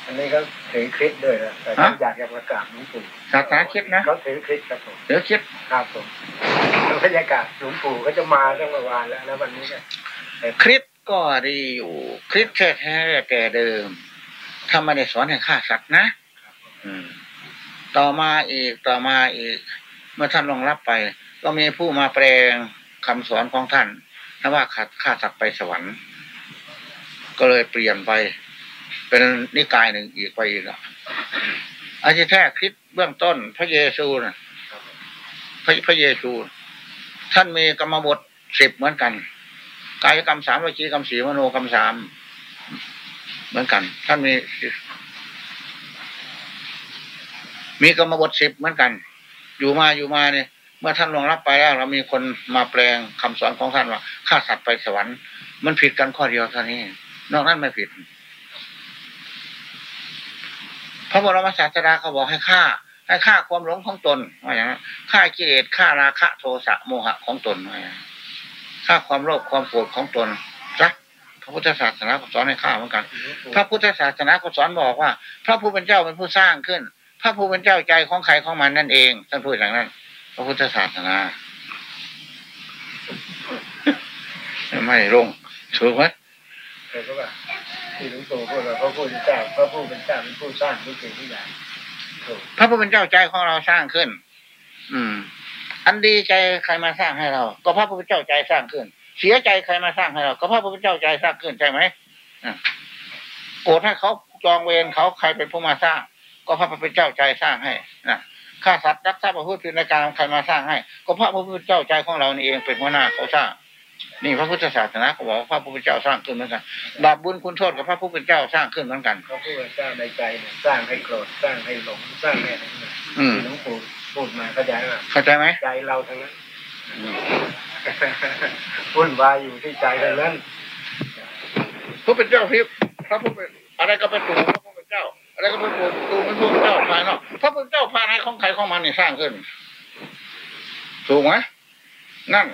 อันนี้ก็ถือคริสด้วยนะแต่อยากจะประกาศหลวงปู่ศาสนาคิดนะเขาถือคริสครับผมเดี๋ยวคิดครับผมแล้วบรรยากาศหลวงปู่ก็จะมาตั้งเมื่อวานแล้วแล้ววันนี้เนี่ย คริสก็ดีอยู่ คริสแท้ๆแต่เดิมถ้าไม่ได้สอนให้ฆ่าสัตว์นะต่อมาอีกต่อมาอีก เมื่อท่านลงรับไป ก็มีผู้มาแปลงคำสอนของท่านถ้าว่าขัดฆ่าสัตว์ไปสวรรค์ ก็เลยเปลี่ยนไป เป็นนิกายหนึ่งอีกไปอีกอะอาทิแท้คริสเบื้องต้น พระเยซูนะพระพระเยซู ท่านมีกรรมบทสิบเหมือนกัน กายกรรมสามวิจีกรรมสีมโนกรรมสามเหมือนกัน ท่านมี มีกรรมบทสิบเหมือนกัน อยู่มาอยู่มาเนี่ย เมื่อท่านลงรับไปแล้วเรามีคนมาแปลงคำสอนของท่านว่าฆ่าสัตว์ไปสวรรค์ มันผิดกันข้อเดียวเท่านี้ นอกนั้นไม่ผิดพระบรมศาสดาเขาบอกให้ฆ่า ให้ฆ่าความหลงของตนว่าอย่างนั้นฆ่ากิเลสฆ่าราคะโทสะโมหะของตนว่าอย่างนั้น ฆ่าความโลภความโกรธของตนจ้ะพระพุทธศาสนาก็สอนให้ฆ่าเหมือนกัน พระพุทธศาสนาก็สอนบอกว่า พระผู้เป็นเจ้าเป็นผู้สร้างขึ้น พระผู้เป็นเจ้าใจของใครของมันนั่นเองท่านพูดอย่างนั้น พระพุทธศาสนา ไม่ลงถูกไหมเคยก็ว่าที่หลวงปู่พูดว่าพระผู้เป็นเจ้าพระผู้เป็นเจ้าเป็นผู้สร้างทุกสิ่งทุกอย่างถูกพระผู้เป็นเจ้าใจของเราสร้างขึ้น อืม อันดีใจใครมาสร้างให้เรา ก็พระผู้เป็นเจ้าใจสร้างขึ้น เสียใจใครมาสร้างให้เรา ก็พระผู้เป็นเจ้าใจสร้างขึ้นใช่ไหมอะโกรธให้เขาจองเวรเขาใครเป็นผู้มาสร้าง ก็พระผู้เป็นเจ้าใจสร้างให้นะฆ่าสัตว์รักทรัพย์ประพฤติผิดในการใครมาสร้างให้ ก็พระผู้เป็นเจ้าใจของเรานี่เองเป็นหัวหน้าเขาสร้างนี่พระพุทธศาสนาเขาบอกว่าพระพุทธเจ้าสร้างขึ้นเหมือนกันบาปบุญคุณโทษกับพระพุทธเจ้าสร้างขึ้นเหมือนกันเขาพูดว่าสร้างในใจเนี่ยสร้างให้โกรธสร้างให้หลงสร้างให้อะไรเนี่ยอืมที่หลวงปู่ พูดมาเข้าใจไหมเข้าใจไหมใจเราทั้งนั้นวุ่นวายอยู่ที่ใจทั้งนั้นพระพุทธเจ้าพิบพระพุทธอะไรก็เป็นตัวพระพุทธเจ้า อะไรก็เป็นตัวตูเป็นพระพุทธเจ้าภายนอกพระพุทธเจ้าภายในของใครของมันนี่สร้างขึ้นถูกไหมนั่น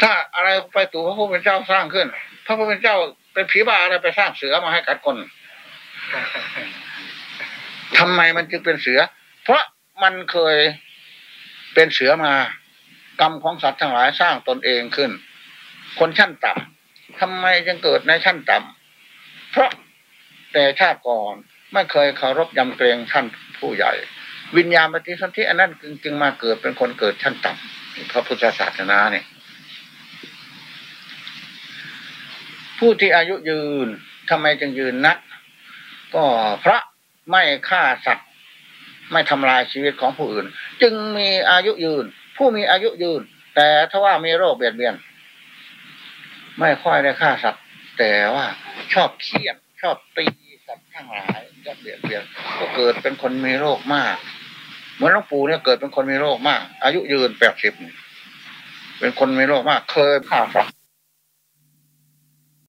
ถ้าอะไรไปตู่พระพุทธเจ้าสร้างขึ้น พระพุทธเจ้าเป็นผีบ้าอะไรไปสร้างเสือมาให้กัดคน ทำไมมันจึงเป็นเสือ เพราะมันเคยเป็นเสือมา กรรมของสัตว์ทั้งหลายสร้างตนเองขึ้น คนชั้นต่ำทำไมจึงเกิดในชั้นต่ำเพราะแต่ชาติก่อนไม่เคยเคารพยำเกรงท่านผู้ใหญ่ วิญญาณปฏิสนธิอันนั้นจึงจึงมาเกิดเป็นคนเกิดชั้นต่ำพระพุทธศาสนาเนี่ยผู้ที่อายุยืนทำไมจึงยืนนัก ก็เพราะ ไม่ฆ่าสัตว์ ไม่ทำลายชีวิตของผู้อื่น จึงมีอายุยืน ผู้มีอายุยืน แต่ถ้าว่ามีโรคเบียดเบียน ไม่ค่อยได้ฆ่าสัตว์ แต่ว่าชอบเคี่ยนชอบตีสัตว์ทั้งหลายชอบเบียดเบียนก็เกิดเป็นคนมีโรคมากเหมือนหลวงปู่เนี่ยเกิดเป็นคนมีโรคมาก อายุยืนแปดสิบเป็นคนมีโรคมาก เคยฆ่าสัตว์